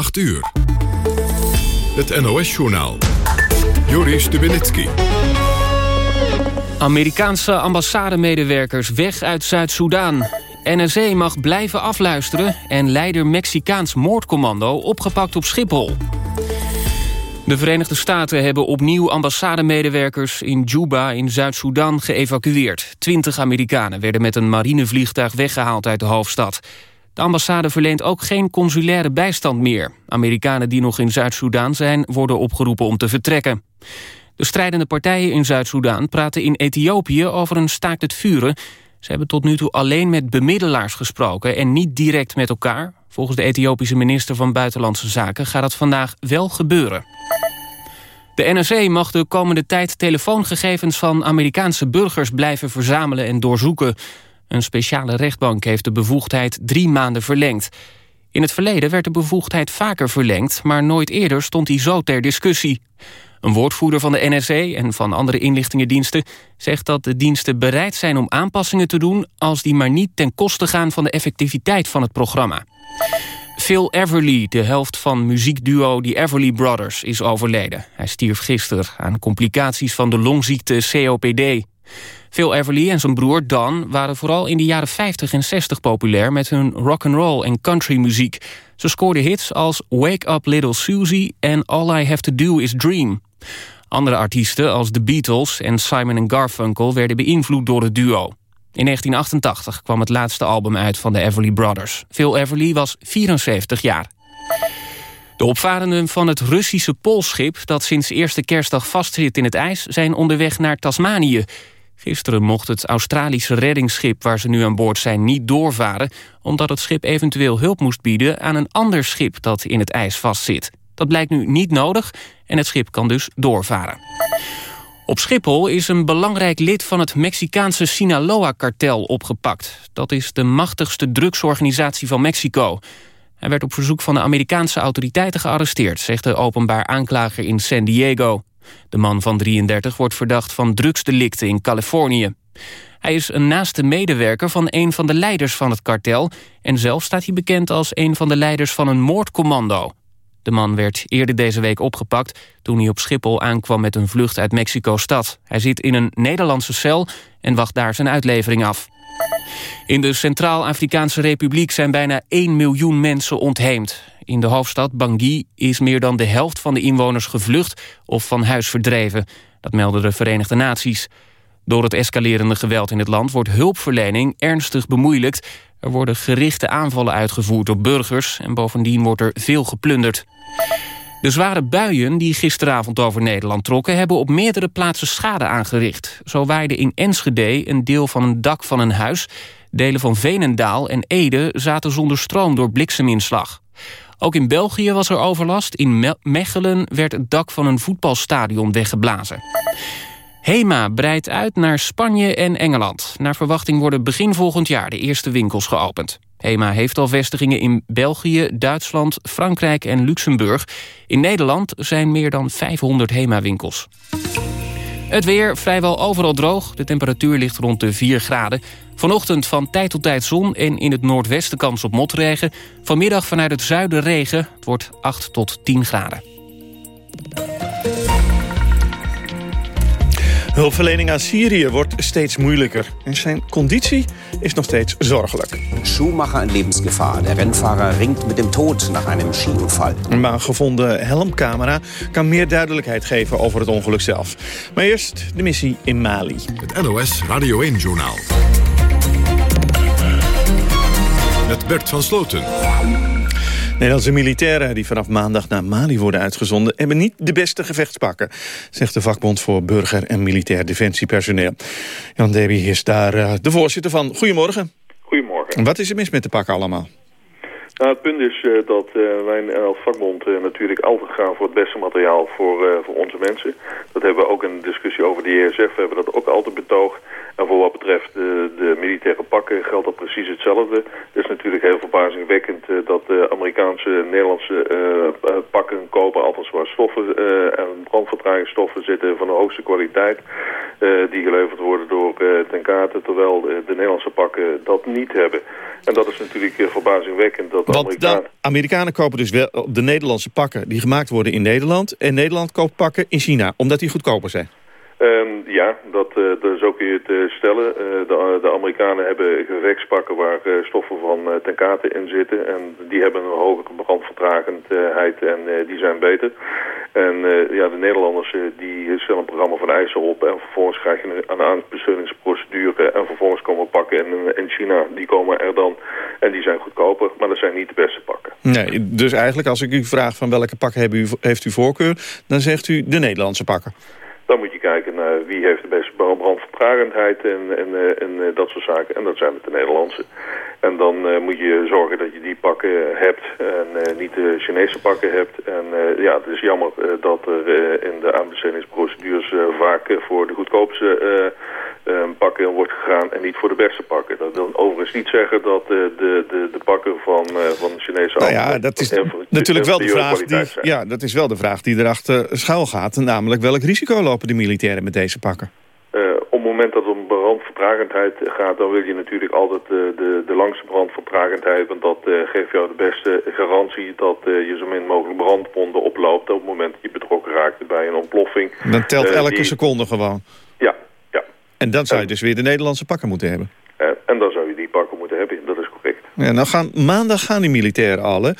8 uur. Het NOS-journaal. Joris Stubenitski. Amerikaanse ambassademedewerkers weg uit Zuid-Soedan. NSE mag blijven afluisteren en leider Mexicaans moordcommando opgepakt op Schiphol. De Verenigde Staten hebben opnieuw ambassademedewerkers in Juba in Zuid-Soedan geëvacueerd. Twintig Amerikanen werden met een marinevliegtuig weggehaald uit de hoofdstad. De ambassade verleent ook geen consulaire bijstand meer. Amerikanen die nog in Zuid-Soedan zijn worden opgeroepen om te vertrekken. De strijdende partijen in Zuid-Soedan praten in Ethiopië over een staakt het vuren. Ze hebben tot nu toe alleen met bemiddelaars gesproken en niet direct met elkaar. Volgens de Ethiopische minister van Buitenlandse Zaken gaat dat vandaag wel gebeuren. De NRC mag de komende tijd telefoongegevens van Amerikaanse burgers blijven verzamelen en doorzoeken. Een speciale rechtbank heeft de bevoegdheid drie maanden verlengd. In het verleden werd de bevoegdheid vaker verlengd... maar nooit eerder stond die zo ter discussie. Een woordvoerder van de NSC en van andere inlichtingendiensten... zegt dat de diensten bereid zijn om aanpassingen te doen... als die maar niet ten koste gaan van de effectiviteit van het programma. Phil Everly, de helft van muziekduo The Everly Brothers, is overleden. Hij stierf gisteren aan complicaties van de longziekte COPD. Phil Everly en zijn broer Dan waren vooral in de jaren 50 en 60 populair... met hun rock and roll en country muziek. Ze scoorden hits als Wake Up Little Susie en All I Have To Do Is Dream. Andere artiesten als The Beatles en Simon Garfunkel... werden beïnvloed door het duo. In 1988 kwam het laatste album uit van de Everly Brothers. Phil Everly was 74 jaar. De opvarenden van het Russische Poolschip... dat sinds eerste kerstdag vastzit in het ijs... zijn onderweg naar Tasmanië. Gisteren mocht het Australische reddingsschip waar ze nu aan boord zijn niet doorvaren... omdat het schip eventueel hulp moest bieden aan een ander schip dat in het ijs vastzit. Dat blijkt nu niet nodig en het schip kan dus doorvaren. Op Schiphol is een belangrijk lid van het Mexicaanse Sinaloa-kartel opgepakt. Dat is de machtigste drugsorganisatie van Mexico. Hij werd op verzoek van de Amerikaanse autoriteiten gearresteerd... zegt de openbaar aanklager in San Diego. De man van 33 wordt verdacht van drugsdelicten in Californië. Hij is een naaste medewerker van een van de leiders van het kartel... en zelf staat hij bekend als een van de leiders van een moordcommando. De man werd eerder deze week opgepakt toen hij op Schiphol aankwam met een vlucht uit Mexico-stad. Hij zit in een Nederlandse cel en wacht daar zijn uitlevering af. In de Centraal-Afrikaanse Republiek zijn bijna 1 miljoen mensen ontheemd. In de hoofdstad Bangui is meer dan de helft van de inwoners gevlucht of van huis verdreven. Dat melden de Verenigde Naties. Door het escalerende geweld in het land wordt hulpverlening ernstig bemoeilijkt. Er worden gerichte aanvallen uitgevoerd op burgers en bovendien wordt er veel geplunderd. De zware buien die gisteravond over Nederland trokken... hebben op meerdere plaatsen schade aangericht. Zo waaide in Enschede een deel van een dak van een huis. Delen van Veenendaal en Ede zaten zonder stroom door blikseminslag. Ook in België was er overlast. In Mechelen werd het dak van een voetbalstadion weggeblazen. HEMA breidt uit naar Spanje en Engeland. Naar verwachting worden begin volgend jaar de eerste winkels geopend. HEMA heeft al vestigingen in België, Duitsland, Frankrijk en Luxemburg. In Nederland zijn meer dan 500 HEMA-winkels. Het weer vrijwel overal droog. De temperatuur ligt rond de 4 graden. Vanochtend van tijd tot tijd zon en in het noordwesten kans op motregen. Vanmiddag vanuit het zuiden regen. Het wordt 8 tot 10 graden. Hulpverlening aan Syrië wordt steeds moeilijker. En zijn conditie is nog steeds zorgelijk. Schumacher in levensgevaar. De renfahrer ringt met dem Tod na een skiunfall. Maar een gevonden helmcamera kan meer duidelijkheid geven over het ongeluk zelf. Maar eerst de missie in Mali. Het NOS Radio 1-journaal. Met Bert van Sloten. Nederlandse militairen die vanaf maandag naar Mali worden uitgezonden... hebben niet de beste gevechtspakken, zegt de vakbond voor burger- en militair defensiepersoneel. Jan Deby is daar uh, de voorzitter van. Goedemorgen. Goedemorgen. Wat is er mis met de pakken allemaal? Nou, het punt is uh, dat uh, wij als vakbond natuurlijk altijd gaan voor het beste materiaal voor, voor onze mensen. Dat hebben we ook in de discussie over de ESF, hebben we dat ook altijd betoogd. En voor wat betreft de, de militaire pakken geldt dat precies hetzelfde. Het is natuurlijk heel verbazingwekkend uh, dat de Amerikaanse en Nederlandse uh, pakken kopen, althans waar stoffen en brandvertragingsstoffen zitten van de hoogste kwaliteit, die geleverd worden door ten kate, terwijl de Nederlandse pakken dat niet hebben. En dat is natuurlijk verbazingwekkend. Dat de Want Amerikanen... de Amerikanen kopen dus wel de Nederlandse pakken die gemaakt worden in Nederland en Nederland koopt pakken in China, omdat die goedkoper zijn. Um, ja, dat, uh, zo kun je het stellen. Uh, de, de, Amerikanen hebben gevechtspakken waar stoffen van ten kate in zitten. En die hebben een hogere brandvertragendheid en die zijn beter. En ja, de Nederlanders die stellen een programma van eisen op. En vervolgens krijg je een, aanbestedingsprocedure. En vervolgens komen pakken in, in China. Die komen er dan. En die zijn goedkoper. Maar dat zijn niet de beste pakken. Nee, dus eigenlijk als ik u vraag van welke pakken u, heeft u voorkeur. Dan zegt u de Nederlandse pakken. Dan moet je kijken wie heeft de beste brandvertragendheid en, en, eh, en eh, dat soort zaken. En dat zijn het de Nederlandse. En dan moet je zorgen dat je die pakken hebt en niet de Chinese pakken hebt. En ja, het is jammer dat er in de aanbestedingsprocedures vaak voor de goedkoopste pakken wordt gegaan en niet voor de beste pakken. Dat wil overigens niet zeggen dat de, de, de pakken van, van de Chinese nou ja, dat is natuurlijk wel de vraag die, ja, dat is wel de vraag die erachter schuil gaat. Namelijk welk risico lopen de militairen met deze pakken? op het moment dat het om brandvertragendheid gaat, dan wil je natuurlijk altijd uh, de, de langste brandvertragendheid. Want dat uh, geeft jou de beste garantie dat je zo min mogelijk brandwonden oploopt op het moment dat je betrokken raakt bij een ontploffing. Dan telt elke seconde gewoon. Ja, ja. En dan zou je dus weer de Nederlandse pakken moeten hebben. en dan zou je die pakken moeten hebben, dat is correct. Ja, nou gaan, maandag gaan die militairen al,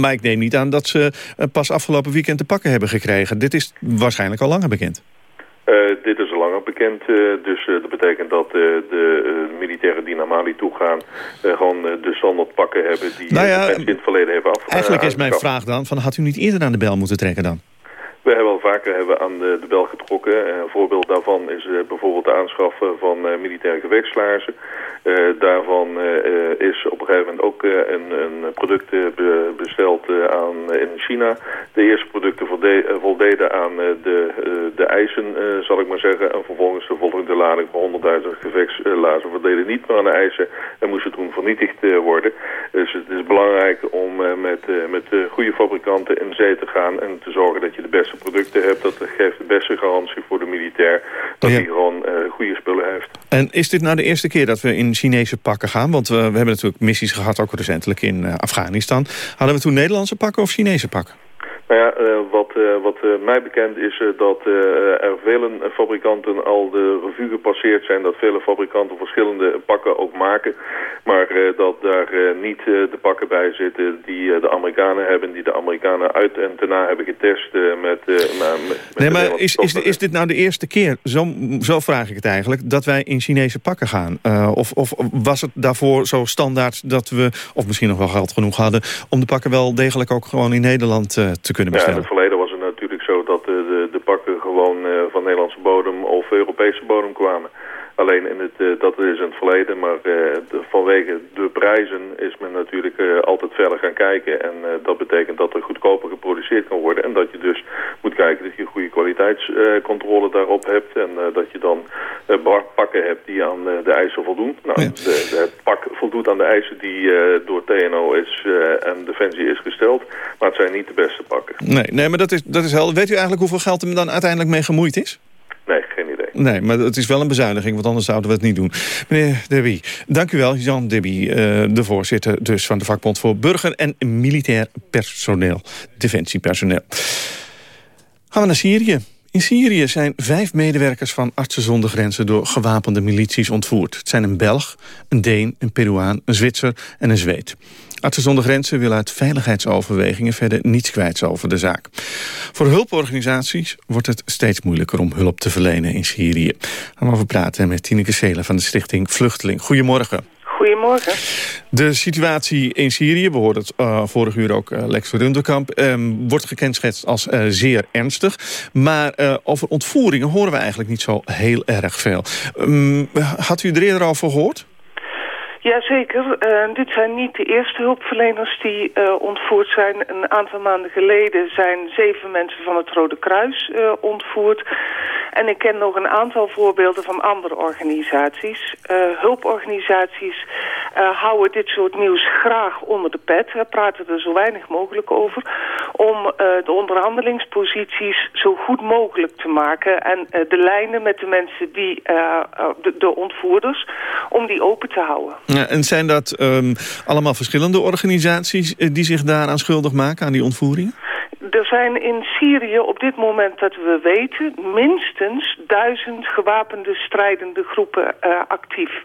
maar ik neem niet aan dat ze pas afgelopen weekend de pakken hebben gekregen. Dit is waarschijnlijk al langer bekend. Uh, dit is al langer bekend, uh, dus uh, dat betekent dat de militairen die naar Mali toe gaan... gewoon de standaard pakken hebben die nou ja, in het verleden hebben af. Eigenlijk is mijn vraag dan, van, had u niet eerder aan de bel moeten trekken dan? We hebben al vaker hebben aan de, de bel getrokken. een voorbeeld daarvan is bijvoorbeeld de aanschaffen van militaire gewechtslaarzen. Daarvan is op een gegeven moment ook een, een, product besteld aan, in China. De eerste producten voldeden aan de, de eisen, zal ik maar zeggen. En vervolgens de volgende lading van 100.000 gevechtslaarzen voldeden niet meer aan de eisen en moesten toen vernietigd worden. Dus het is belangrijk om met, met goede fabrikanten in zee te gaan en te zorgen dat je de beste producten hebt. Dat geeft de beste garantie voor de militair dat hij gewoon goede spullen heeft. En is dit nou de eerste keer dat we in Chinese pakken gaan? Want we, hebben natuurlijk missies gehad, ook recentelijk in Afghanistan. Hadden we toen Nederlandse pakken of Chinese pakken? Nou ja, uh, wat, uh, wat uh, mij bekend is dat er vele fabrikanten al de revue gepasseerd zijn. Dat vele fabrikanten verschillende pakken ook maken. Maar dat daar niet de pakken bij zitten die de Amerikanen hebben. Die de Amerikanen uit en daarna hebben getest met... met nee, maar is, is, is dit nou de eerste keer, zo, zo vraag ik het eigenlijk, dat wij in Chinese pakken gaan? of, of was het daarvoor zo standaard dat we, of misschien nog wel geld genoeg hadden... om de pakken wel degelijk ook gewoon in Nederland te kunnen bestellen? Ja, in het verleden was het natuurlijk zo dat de, de, de pakken gewoon uh, van Nederlandse bodem of Europese bodem kwamen. Alleen in het, uh, dat is in het verleden, maar uh, de, vanwege de prijzen is men natuurlijk uh, altijd verder gaan kijken. En dat betekent dat er goedkoper geproduceerd kan worden. En dat je dus moet kijken dat je goede kwaliteitscontrole daarop hebt. En dat je dan pakken hebt die aan de eisen voldoen. Nou, ja. de, de, het pak voldoet aan de eisen die door TNO is, en Defensie is gesteld. Maar het zijn niet de beste pakken. Nee, nee maar dat is, dat is helder. Weet u eigenlijk hoeveel geld er dan uiteindelijk mee gemoeid is? Nee, maar het is wel een bezuiniging, want anders zouden we het niet doen. Meneer Debby, dank u wel. Jan Debby, uh, de voorzitter dus van de vakbond voor burger- en militair personeel. Defensiepersoneel. Gaan we naar Syrië. In Syrië zijn vijf medewerkers van Artsen zonder Grenzen... door gewapende milities ontvoerd. Het zijn een Belg, een Deen, een Peruaan, een Zwitser en een Zweed. Artsen zonder Grenzen wil uit veiligheidsoverwegingen... verder niets kwijt over de zaak. Voor hulporganisaties wordt het steeds moeilijker om hulp te verlenen in Syrië. Gaan we over praten met Tineke Seelen van de stichting Vluchteling. Goedemorgen. Goedemorgen. De situatie in Syrië, we hoorden het uh, vorig uur ook uh, Lex Runderkamp... Um, wordt gekenschetst als uh, zeer ernstig. Maar over ontvoeringen horen we eigenlijk niet zo heel erg veel. Um, had u er eerder over gehoord? Jazeker. Uh, dit zijn niet de eerste hulpverleners die uh, ontvoerd zijn. Een aantal maanden geleden zijn zeven mensen van het Rode Kruis uh, ontvoerd. En ik ken nog een aantal voorbeelden van andere organisaties. hulporganisaties houden dit soort nieuws graag onder de pet. We praten er zo weinig mogelijk over. Om de onderhandelingsposities zo goed mogelijk te maken. En de lijnen met de mensen die, de, de ontvoerders, om die open te houden. Ja, en zijn dat um, allemaal verschillende organisaties eh, die zich daaraan schuldig maken, aan die ontvoeringen? Er zijn in Syrië op dit moment dat we weten minstens duizend gewapende strijdende groepen uh, actief.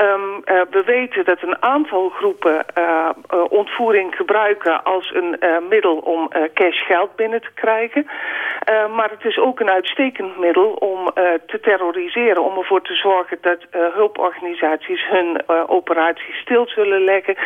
Um, uh, we weten dat een aantal groepen uh, ontvoering gebruiken als een middel om cash geld binnen te krijgen. maar het is ook een uitstekend middel om te terroriseren, om ervoor te zorgen dat hulporganisaties hun operaties stil zullen leggen,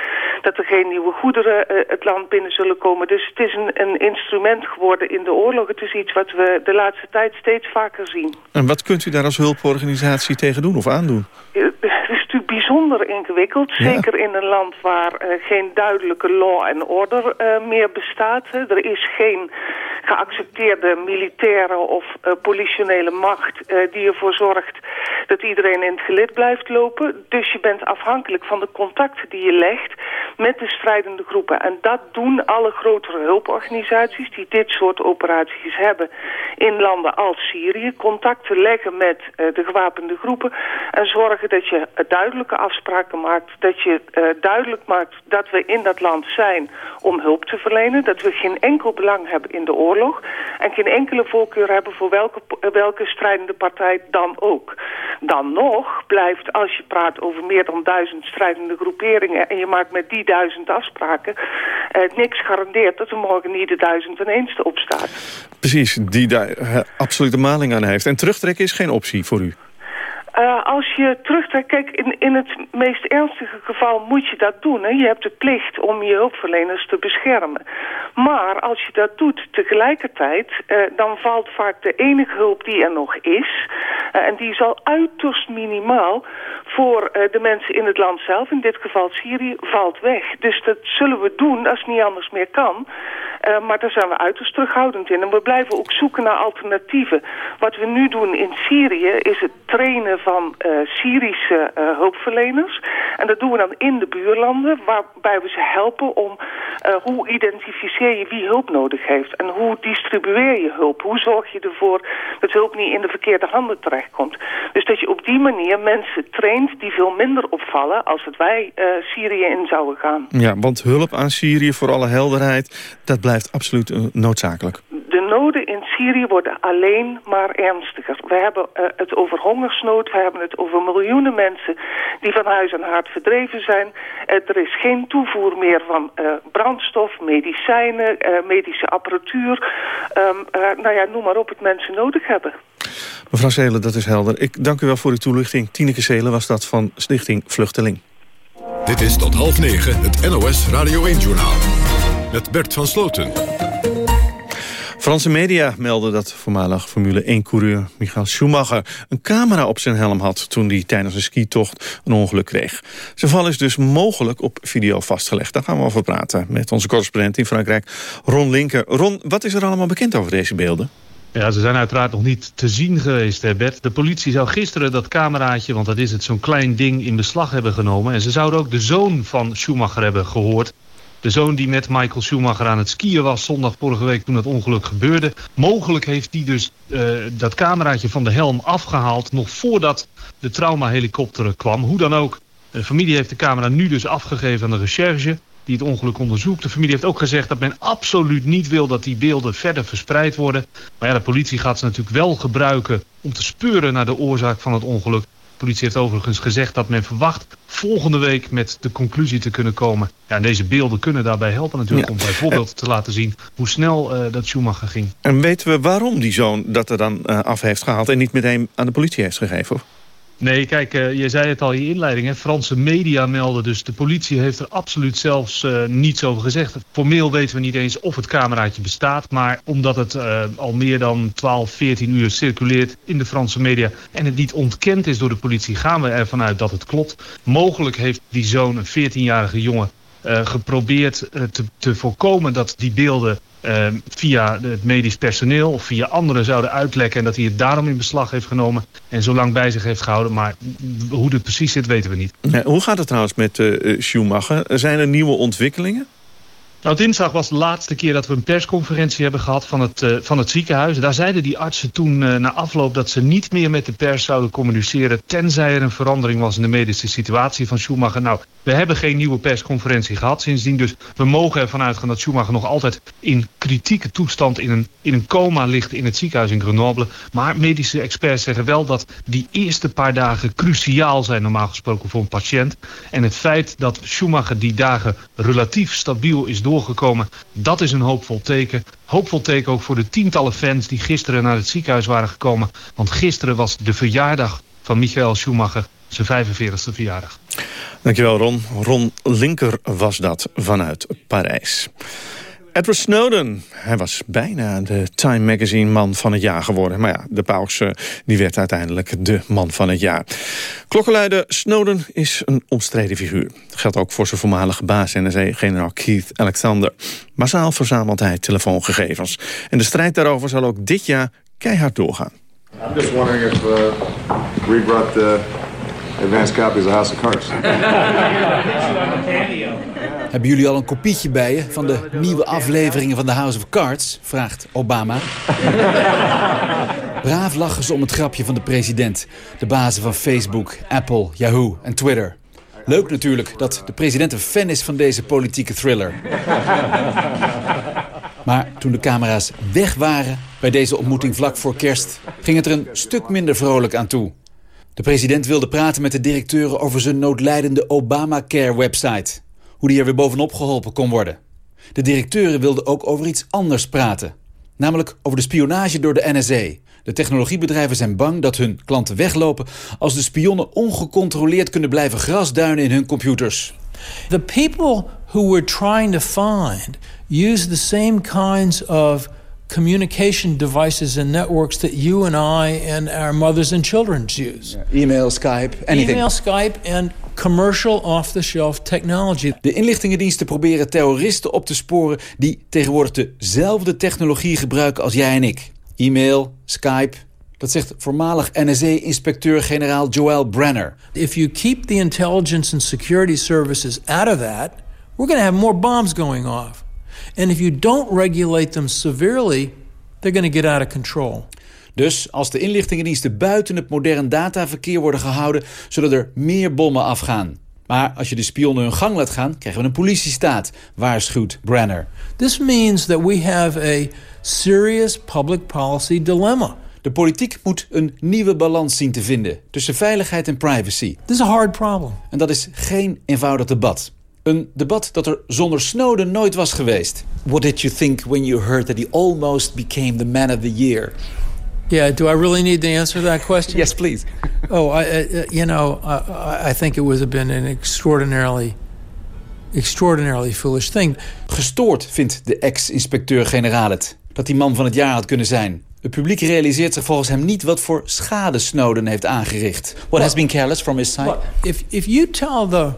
dat er geen nieuwe goederen het land binnen zullen komen. Dus het is een, een instrument geworden in de oorlog. Het is iets wat we de laatste tijd steeds vaker zien. En wat kunt u daar als hulporganisatie tegen doen of aandoen? bijzonder ingewikkeld. Zeker in een land waar uh, geen duidelijke law en order uh, meer bestaat. Hè. Er is geen geaccepteerde militaire of uh, politionele macht die ervoor zorgt dat iedereen in het gelid blijft lopen. Dus je bent afhankelijk van de contacten die je legt met de strijdende groepen. En dat doen alle grotere hulporganisaties die dit soort operaties hebben in landen als Syrië. Contacten leggen met de gewapende groepen en zorgen dat je afspraken maakt. Dat je uh, duidelijk maakt dat we in dat land zijn om hulp te verlenen. Dat we geen enkel belang hebben in de oorlog. En geen enkele voorkeur hebben voor welke, welke strijdende partij dan ook. Dan nog blijft, als je praat over meer dan duizend strijdende groeperingen... en je maakt met die duizend afspraken... Uh, niks garandeert dat er morgen niet de duizend en eenste opstaat. Precies, die daar absolute maling aan heeft. En terugtrekken is geen optie voor u? Uh, als je terugtrekt, kijk, in, in het meest ernstige geval moet je dat doen. Hè? Je hebt de plicht om je hulpverleners te beschermen. Maar als je dat doet tegelijkertijd, uh, dan valt vaak de enige hulp die er nog is... Uh, en die is al uiterst minimaal voor de mensen in het land zelf, in dit geval Syrië, valt weg. Dus dat zullen we doen als het niet anders meer kan. Maar daar zijn we uiterst terughoudend in. En we blijven ook zoeken naar alternatieven. Wat we nu doen in Syrië is het trainen van uh, Syrische uh, hulpverleners. En dat doen we dan in de buurlanden, waarbij we ze helpen om hoe identificeer je wie hulp nodig heeft. En hoe distribueer je hulp. Hoe zorg je ervoor dat hulp niet in de verkeerde handen terechtkomt. Dus dat je op die manier mensen traint die veel minder opvallen als het wij Syrië in zouden gaan. Ja, want hulp aan Syrië, voor alle helderheid, dat absoluut noodzakelijk. De noden in Syrië worden alleen maar ernstiger. We hebben het over hongersnood we hebben het over miljoenen mensen die van huis en hart verdreven zijn. Uh, er is geen toevoer meer van uh, brandstof, medicijnen, uh, medische apparatuur. Um, nou ja, noem maar op het mensen nodig hebben. Mevrouw Zelen, dat is helder. Ik dank u wel voor uw toelichting. Tineke Zelen was dat van Stichting Vluchteling. Dit is tot half negen het NOS Radio 1-journaal. Met Bert van Sloten. Franse media melden dat voormalig Formule 1-coureur Michael Schumacher... een camera op zijn helm had toen hij tijdens een skitocht een ongeluk kreeg. Zijn val is dus mogelijk op video vastgelegd. Daar gaan we over praten met onze correspondent in Frankrijk, Ron Linker. Ron, wat is er allemaal bekend over deze beelden? Ja, ze zijn uiteraard nog niet te zien geweest, hè Bert. De politie zou gisteren dat cameraatje, want dat is het, zo'n klein ding in beslag hebben genomen. En ze zouden ook de zoon van Schumacher hebben gehoord. De zoon die met Michael Schumacher aan het skiën was zondag vorige week toen het ongeluk gebeurde. Mogelijk heeft hij dus uh, dat cameraatje van de helm afgehaald nog voordat de traumahelikopter kwam. Hoe dan ook, de familie heeft de camera nu dus afgegeven aan de recherche die het ongeluk onderzoekt. De familie heeft ook gezegd dat men absoluut niet wil dat die beelden verder verspreid worden. Maar ja, de politie gaat ze natuurlijk wel gebruiken om te speuren naar de oorzaak van het ongeluk politie heeft overigens gezegd dat men verwacht volgende week met de conclusie te kunnen komen. Ja, en deze beelden kunnen daarbij helpen natuurlijk om bijvoorbeeld te laten zien hoe snel uh, dat Schumacher ging. En weten we waarom die zoon dat er dan uh, af heeft gehaald en niet meteen aan de politie heeft gegeven? Nee, kijk, uh, je zei het al in je inleiding. Franse media melden dus. De politie heeft er absoluut zelfs uh, niets over gezegd. Formeel weten we niet eens of het cameraatje bestaat. Maar omdat het uh, al meer dan 12, 14 uur circuleert in de Franse media... en het niet ontkend is door de politie, gaan we ervan uit dat het klopt. Mogelijk heeft die zoon, een 14-jarige jongen... geprobeerd te, te voorkomen dat die beelden uh, via het medisch personeel of via anderen zouden uitlekken... en dat hij het daarom in beslag heeft genomen en zo lang bij zich heeft gehouden. Maar hoe het precies zit, weten we niet. Hoe gaat het trouwens met uh, Schumacher? Zijn er nieuwe ontwikkelingen? Nou, dinsdag was de laatste keer dat we een persconferentie hebben gehad van het, uh, van het ziekenhuis. Daar zeiden die artsen toen uh, na afloop dat ze niet meer met de pers zouden communiceren... tenzij er een verandering was in de medische situatie van Schumacher. Nou, we hebben geen nieuwe persconferentie gehad sindsdien. Dus we mogen ervan uitgaan dat Schumacher nog altijd in kritieke toestand... in een, in een coma ligt in het ziekenhuis in Grenoble. Maar medische experts zeggen wel dat die eerste paar dagen cruciaal zijn... normaal gesproken voor een patiënt. En het feit dat Schumacher die dagen relatief stabiel is dat is een hoopvol teken. Hoopvol teken ook voor de tientallen fans die gisteren naar het ziekenhuis waren gekomen. Want gisteren was de verjaardag van Michael Schumacher, zijn 45e verjaardag. Dankjewel Ron. Ron Linker was dat vanuit Parijs. Edward Snowden, hij was bijna de Time Magazine man van het jaar geworden. Maar ja, de paus eh, die werd uiteindelijk de man van het jaar. Klokkenluider Snowden is een omstreden figuur. Dat geldt ook voor zijn voormalige baas NSA-generaal Keith Alexander. Massaal verzamelt hij telefoongegevens. En de strijd daarover zal ook dit jaar keihard doorgaan. I'm just wondering if uh, we brought the advanced copies of House of Cards. Hebben jullie al een kopietje bij je van de nieuwe afleveringen van The House of Cards? Vraagt Obama. Braaf lachen ze om het grapje van de president. De bazen van Facebook, Apple, Yahoo en Twitter. Leuk natuurlijk dat de president een fan is van deze politieke thriller. Maar toen de camera's weg waren bij deze ontmoeting vlak voor kerst... ging het er een stuk minder vrolijk aan toe. De president wilde praten met de directeuren over zijn noodlijdende Obamacare-website hoe die er weer bovenop geholpen kon worden. De directeuren wilden ook over iets anders praten. Namelijk over de spionage door de NSA. De technologiebedrijven zijn bang dat hun klanten weglopen... als de spionnen ongecontroleerd kunnen blijven grasduinen in hun computers. The people who we're trying to find use the same kinds of communication devices and networks that you and I and our mothers and children use. email, Skype, anything. Email, Skype and commercial off-the-shelf technology. De inlichtingendiensten proberen terroristen op te sporen die tegenwoordig dezelfde technologie gebruiken als jij en ik. E-mail, Skype, dat zegt voormalig NSA-inspecteur-generaal Joel Brenner. If you keep the intelligence and security services out of that, we're going to have more bombs going off. And if you don't regulate them severely, they're going to get out of control. Dus als de inlichtingendiensten buiten het modern dataverkeer worden gehouden... zullen er meer bommen afgaan. Maar als je de spionnen hun gang laat gaan, krijgen we een politiestaat, waarschuwt Brenner. This means that we have a serious public policy dilemma. De politiek moet een nieuwe balans zien te vinden tussen veiligheid en privacy. This is a hard problem. En dat is geen eenvoudig debat. Een debat dat er zonder Snowden nooit was geweest. What did you think when you heard that he almost became the man of the year? Yeah, do I really need to answer that question? yes, please. oh, I, uh, you know, I, I think it would have been an extraordinarily, extraordinarily foolish thing. Gestoord vindt de ex-inspecteur-generaal het dat die man van het jaar had kunnen zijn. Het publiek realiseert zich volgens hem niet wat voor schade Snowden heeft aangericht. What well, has been careless from his side? Well, if, if you tell the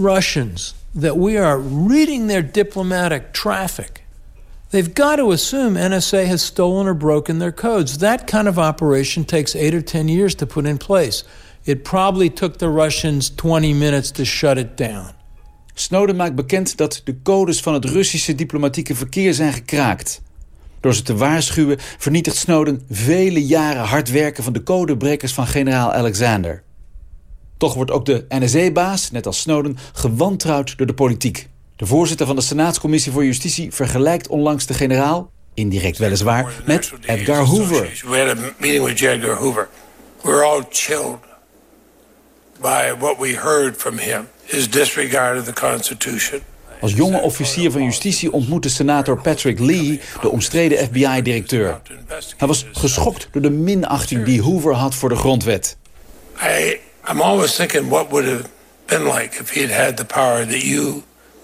Russians that we are reading their diplomatic traffic They've got to assume NSA has stolen or broken their codes. That kind of operation takes eight or 10 years to put in place. It probably took the Russians 20 minutes to shut it down. Snowden maakt bekend dat de codes van het Russische diplomatieke verkeer zijn gekraakt. Door ze te waarschuwen vernietigt Snowden vele jaren hard werken van de codebrekers van generaal Alexander. Toch wordt ook de NSA-baas, net als Snowden, gewantrouwd door de politiek. De voorzitter van de Senaatscommissie voor Justitie vergelijkt onlangs de generaal, indirect weliswaar, met Edgar Hoover. We had a meeting with Edgar Hoover. We were all chilled by what we heard from him. His disregard of the Constitution. Als jonge officier van justitie ontmoette senator Patrick Lee de omstreden FBI-directeur. Hij was geschokt door de minachting die Hoover had voor de grondwet. I, I'm always thinking what would have been like if he had had the power that you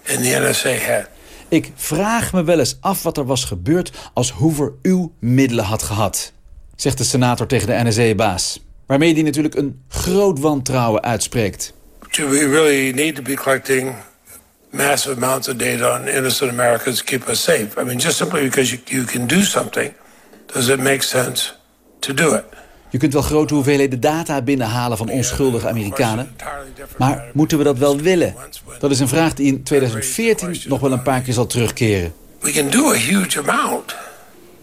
and the NSA had. Ik vraag me wel eens af wat er was gebeurd als Hoover uw middelen had gehad, zegt de senator tegen de NSA-baas. Waarmee hij natuurlijk een groot wantrouwen uitspreekt. Do we really need to be collecting massive amounts of data on innocent Americans to keep us safe? I mean, just simply because you, you can do something, does it make sense to do it? Je kunt wel grote hoeveelheden data binnenhalen van onschuldige Amerikanen. Maar moeten we dat wel willen? Dat is een vraag die in 2014 nog wel een paar keer zal terugkeren. We can do a huge amount,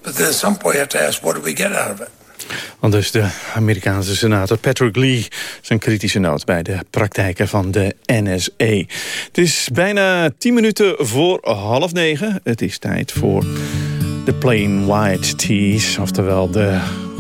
but then at some point you have to ask, what do we get out of it? Want dus de Amerikaanse senator Patrick Lee... zijn kritische noot bij de praktijken van de NSA. Het is bijna tien minuten voor half negen. Het is tijd voor de plain white tees. Oftewel de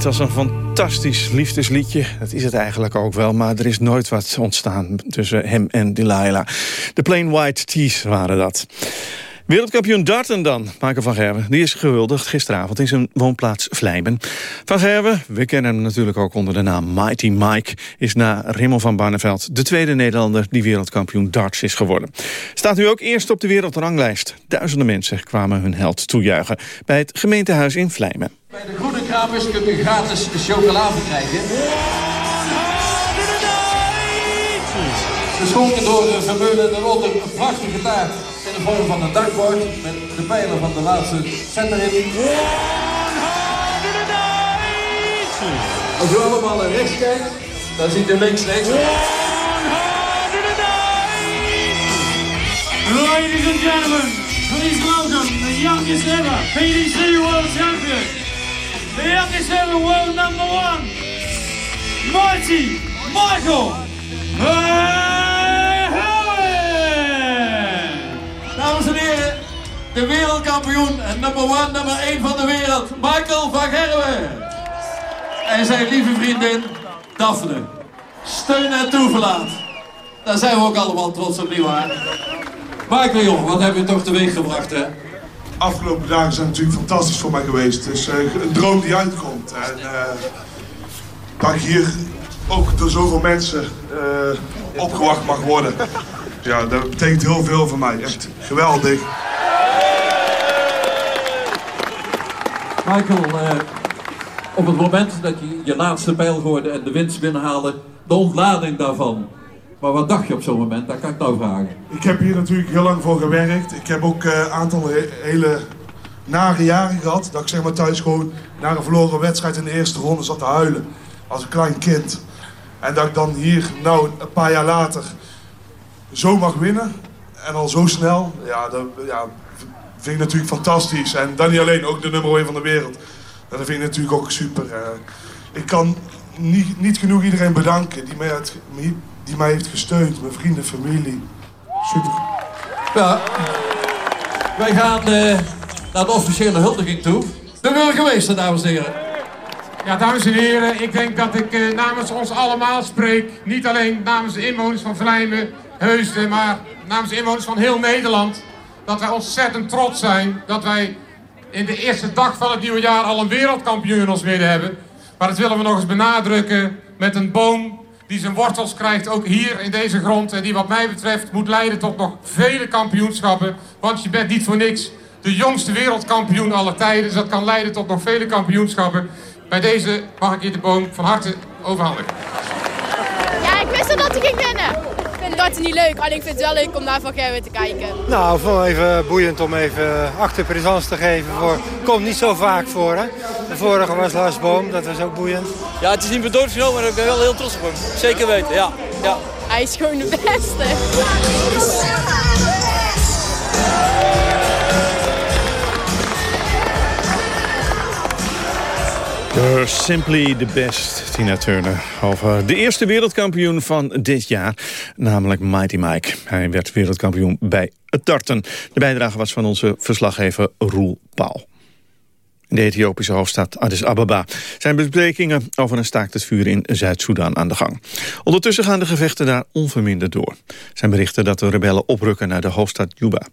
Klinkt als een fantastisch liefdesliedje. Dat is het eigenlijk ook wel, maar er is nooit wat ontstaan tussen hem en Delilah. De Plain White Tees waren dat. Wereldkampioen darten dan, Michael van Gerwen. Die is gehuldigd gisteravond in zijn woonplaats Vlijmen. Van Gerwen, we kennen hem natuurlijk ook onder de naam Mighty Mike... is na Rimmel van Barneveld de tweede Nederlander... die wereldkampioen darts is geworden. Staat nu ook eerst op de wereldranglijst. Duizenden mensen kwamen hun held toejuichen... bij het gemeentehuis in Vlijmen. Bij de Groene Kramers kunt u gratis chocolade krijgen. Geschonken door Vermeulen en onder een prachtige taart in de vorm van een dakbord met de pijlen van de laatste set erin. Als u allemaal naar rechts kijkt, dan ziet u links rechts. Ladies and gentlemen, please welcome the youngest ever PDC World Champion, the youngest ever world number one, Mighty Michael de wereldkampioen en number one, nummer 1 van de wereld, Michael van Gerwen. En zijn lieve vriendin, Daphne. Steun en toeverlaat. Daar zijn we ook allemaal trots op, nietwaar? Michael, joh, wat heb je toch teweeg gebracht, hè? afgelopen dagen zijn natuurlijk fantastisch voor mij geweest. Is eh, een droom die uitkomt. En uh, dat ik hier ook door zoveel mensen uh, opgewacht mag worden. Ja, dat betekent heel veel voor mij. Echt geweldig. Michael, op het moment dat je je laatste pijl gooide en de winst binnenhaalde, de ontlading daarvan. Maar wat dacht je op zo'n moment? Dat kan ik nou vragen. Ik heb hier natuurlijk heel lang voor gewerkt. Ik heb ook een aantal he hele nare jaren gehad. Dat ik zeg maar thuis gewoon na een verloren wedstrijd in de eerste ronde zat te huilen. Als een klein kind. En dat ik dan hier, nou een paar jaar later, zo mag winnen. En al zo snel. Ja, dat ja, vind ik natuurlijk fantastisch. En dan niet alleen, ook de nummer 1 van de wereld. Dat vind ik natuurlijk ook super. Uh, ik kan niet, niet genoeg iedereen bedanken die mij, die mij heeft gesteund. Mijn vrienden, familie. Super. Ja, wij gaan uh, naar de officiële huldiging toe. De burgemeester, dames en heren. Ja, dames en heren, ik denk dat ik uh, namens ons allemaal spreek. Niet alleen namens de inwoners van Vlijmen, Heusden, maar namens de inwoners van heel Nederland. Dat wij ontzettend trots zijn dat wij in de eerste dag van het nieuwe jaar al een wereldkampioen in ons midden hebben. Maar dat willen we nog eens benadrukken met een boom die zijn wortels krijgt ook hier in deze grond. En die wat mij betreft moet leiden tot nog vele kampioenschappen. Want je bent niet voor niks de jongste wereldkampioen aller tijden. Dus dat kan leiden tot nog vele kampioenschappen. Bij deze mag ik je de boom van harte overhandigen. Ja, ik wist dat hij ging winnen. Ik vind darten niet leuk, alleen ik vind het wel leuk om naar Van Gerwen te kijken. Nou, ik vond het even boeiend om even achterpresence te geven. Voor, komt niet zo vaak voor, hè. De vorige was Lars Boom, dat was ook boeiend. Ja, het is niet bedoeld genomen, maar ik ben wel heel trots op hem. Zeker weten, ja. ja. Hij is gewoon de beste. You're simply the best, Tina Turner. Over de eerste wereldkampioen van dit jaar, namelijk Mighty Mike. Hij werd wereldkampioen bij het darten. De bijdrage was van onze verslaggever Roel Paul. De Ethiopische hoofdstad Addis Ababa zijn besprekingen over een staakt het vuur in Zuid-Soedan aan de gang. Ondertussen gaan de gevechten daar onverminderd door. Zijn berichten dat de rebellen oprukken naar de hoofdstad Juba.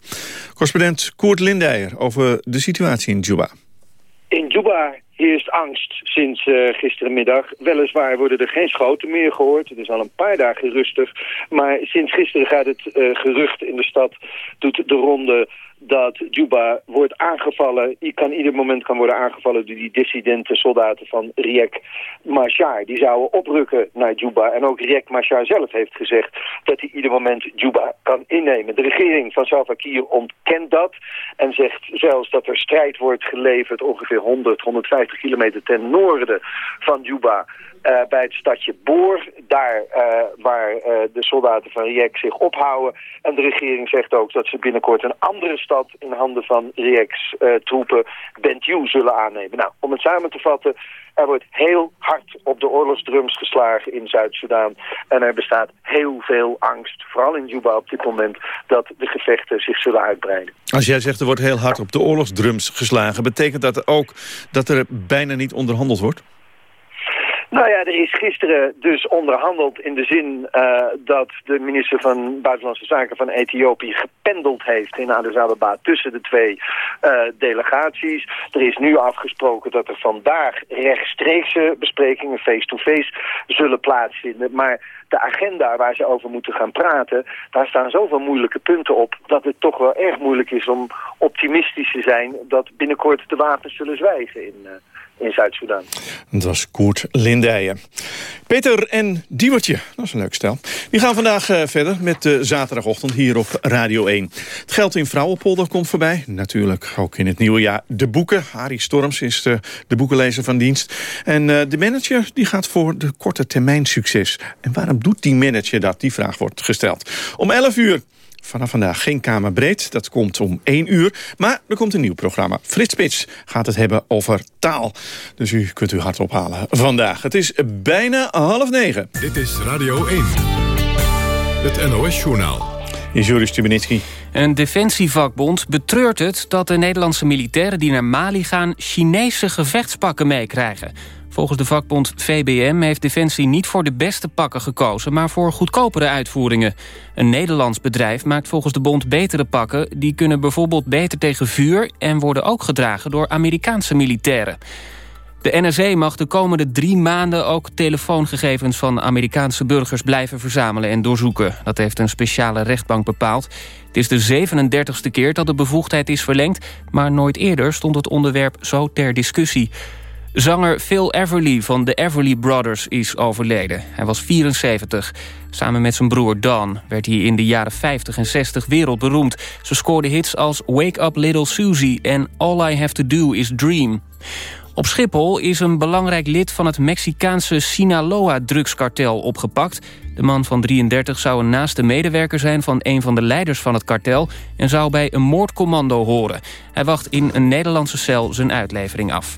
Correspondent Koert Lindeyer over de situatie in Juba. In Juba heerst angst sinds uh, gisterenmiddag. Weliswaar worden er geen schoten meer gehoord. Het is al een paar dagen rustig. Maar sinds gisteren gaat het uh, gerucht in de stad... doet de ronde dat Juba wordt aangevallen, die kan ieder moment kan worden aangevallen door die dissidente soldaten van Riek Machar. Die zouden oprukken naar Juba. En ook Riek Machar zelf heeft gezegd dat hij moment Juba kan innemen. De regering van Salva Kiir ontkent dat en zegt zelfs dat er strijd wordt geleverd ongeveer 100, 150 kilometer ten noorden van Juba uh, bij het stadje Boor, daar uh, waar uh, de soldaten van Riek zich ophouden. En de regering zegt ook dat ze binnenkort een andere stad in handen van Rieks troepen, Bentiu, zullen aannemen. Nou, om het samen te vatten, er wordt heel hard op de oorlogsdrums geslagen in Zuid-Soedan. En er bestaat heel veel angst, vooral in Juba op dit moment, dat de gevechten zich zullen uitbreiden. Als jij zegt er wordt heel hard op de oorlogsdrums geslagen, betekent dat ook dat er bijna niet onderhandeld wordt? Nou ja, er is gisteren dus onderhandeld in de zin uh, dat de minister van Buitenlandse Zaken van Ethiopië gependeld heeft in Addis Ababa tussen de twee uh, delegaties. Er is nu afgesproken dat er vandaag rechtstreekse besprekingen face-to-face zullen plaatsvinden. Maar de agenda waar ze over moeten gaan praten, daar staan zoveel moeilijke punten op dat het toch wel erg moeilijk is om optimistisch te zijn dat binnenkort de wapens zullen zwijgen in, uh, in Zuid-Soedan. Dat was Koert Lindijen. Peter en Diewertje, dat is een leuk stel. Die gaan vandaag uh, verder met de zaterdagochtend hier op Radio 1. Het geld in Vrouwenpolder komt voorbij. Natuurlijk ook in het nieuwe jaar de boeken. Harry Storms is de, de boekenlezer van dienst. En uh, de manager die gaat voor de korte termijn succes. En waarom doet die manager dat? Die vraag wordt gesteld. Om 11 uur Vanaf vandaag geen Kamerbreed, dat komt om 1 uur. Maar er komt een nieuw programma. Frits Spits gaat het hebben over taal. Dus u kunt u hard ophalen vandaag. Het is bijna half negen. Dit is Radio 1. Het NOS-journaal. Joris Stubenitski. Een defensievakbond betreurt het dat de Nederlandse militairen die naar Mali gaan... Chinese gevechtspakken meekrijgen. Volgens de vakbond VBM heeft Defensie niet voor de beste pakken gekozen... maar voor goedkopere uitvoeringen. Een Nederlands bedrijf maakt volgens de bond betere pakken... die kunnen bijvoorbeeld beter tegen vuur... en worden ook gedragen door Amerikaanse militairen. De NRC mag de komende drie maanden ook telefoongegevens van Amerikaanse burgers blijven verzamelen en doorzoeken. Dat heeft een speciale rechtbank bepaald. Het is de 37ste keer dat de bevoegdheid is verlengd, maar nooit eerder stond het onderwerp zo ter discussie. Zanger Phil Everly van de Everly Brothers is overleden. Hij was 74. Samen met zijn broer Don werd hij in de jaren 50 en 60 wereldberoemd. Ze scoorde hits als Wake Up Little Susie en All I Have To Do Is Dream. Op Schiphol is een belangrijk lid van het Mexicaanse Sinaloa-drugskartel opgepakt. De man van 33 zou een naaste medewerker zijn van een van de leiders van het kartel... en zou bij een moordcommando horen. Hij wacht in een Nederlandse cel zijn uitlevering af.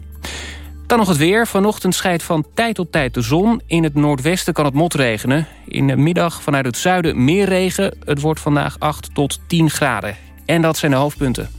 Dan nog het weer. Vanochtend scheidt van tijd tot tijd de zon. In het noordwesten kan het motregenen. In de middag vanuit het zuiden meer regen. Het wordt vandaag 8 tot 10 graden. En dat zijn de hoofdpunten.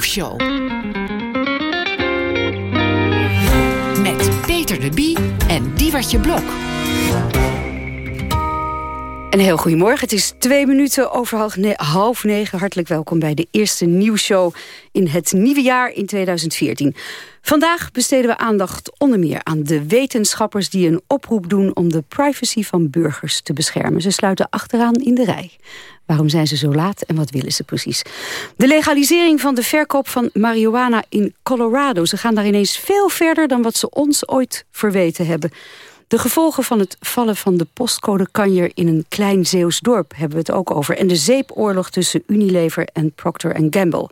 Nieuwsshow. Met Peter de Bie en Diewertje Blok. Heel goedemorgen. Het is twee minuten over half negen. Hartelijk welkom bij de eerste nieuwsshow in het nieuwe jaar in 2014. Vandaag besteden we aandacht onder meer aan de wetenschappers... die een oproep doen om de privacy van burgers te beschermen. Ze sluiten achteraan in de rij. Waarom zijn ze zo laat en wat willen ze precies? De legalisering van de verkoop van marihuana in Colorado. Ze gaan daar ineens veel verder dan wat ze ons ooit verweten hebben. De gevolgen van het vallen van de postcode kanjer in een klein Zeeuws dorp hebben we het ook over. En de zeepoorlog tussen Unilever en Procter Gamble.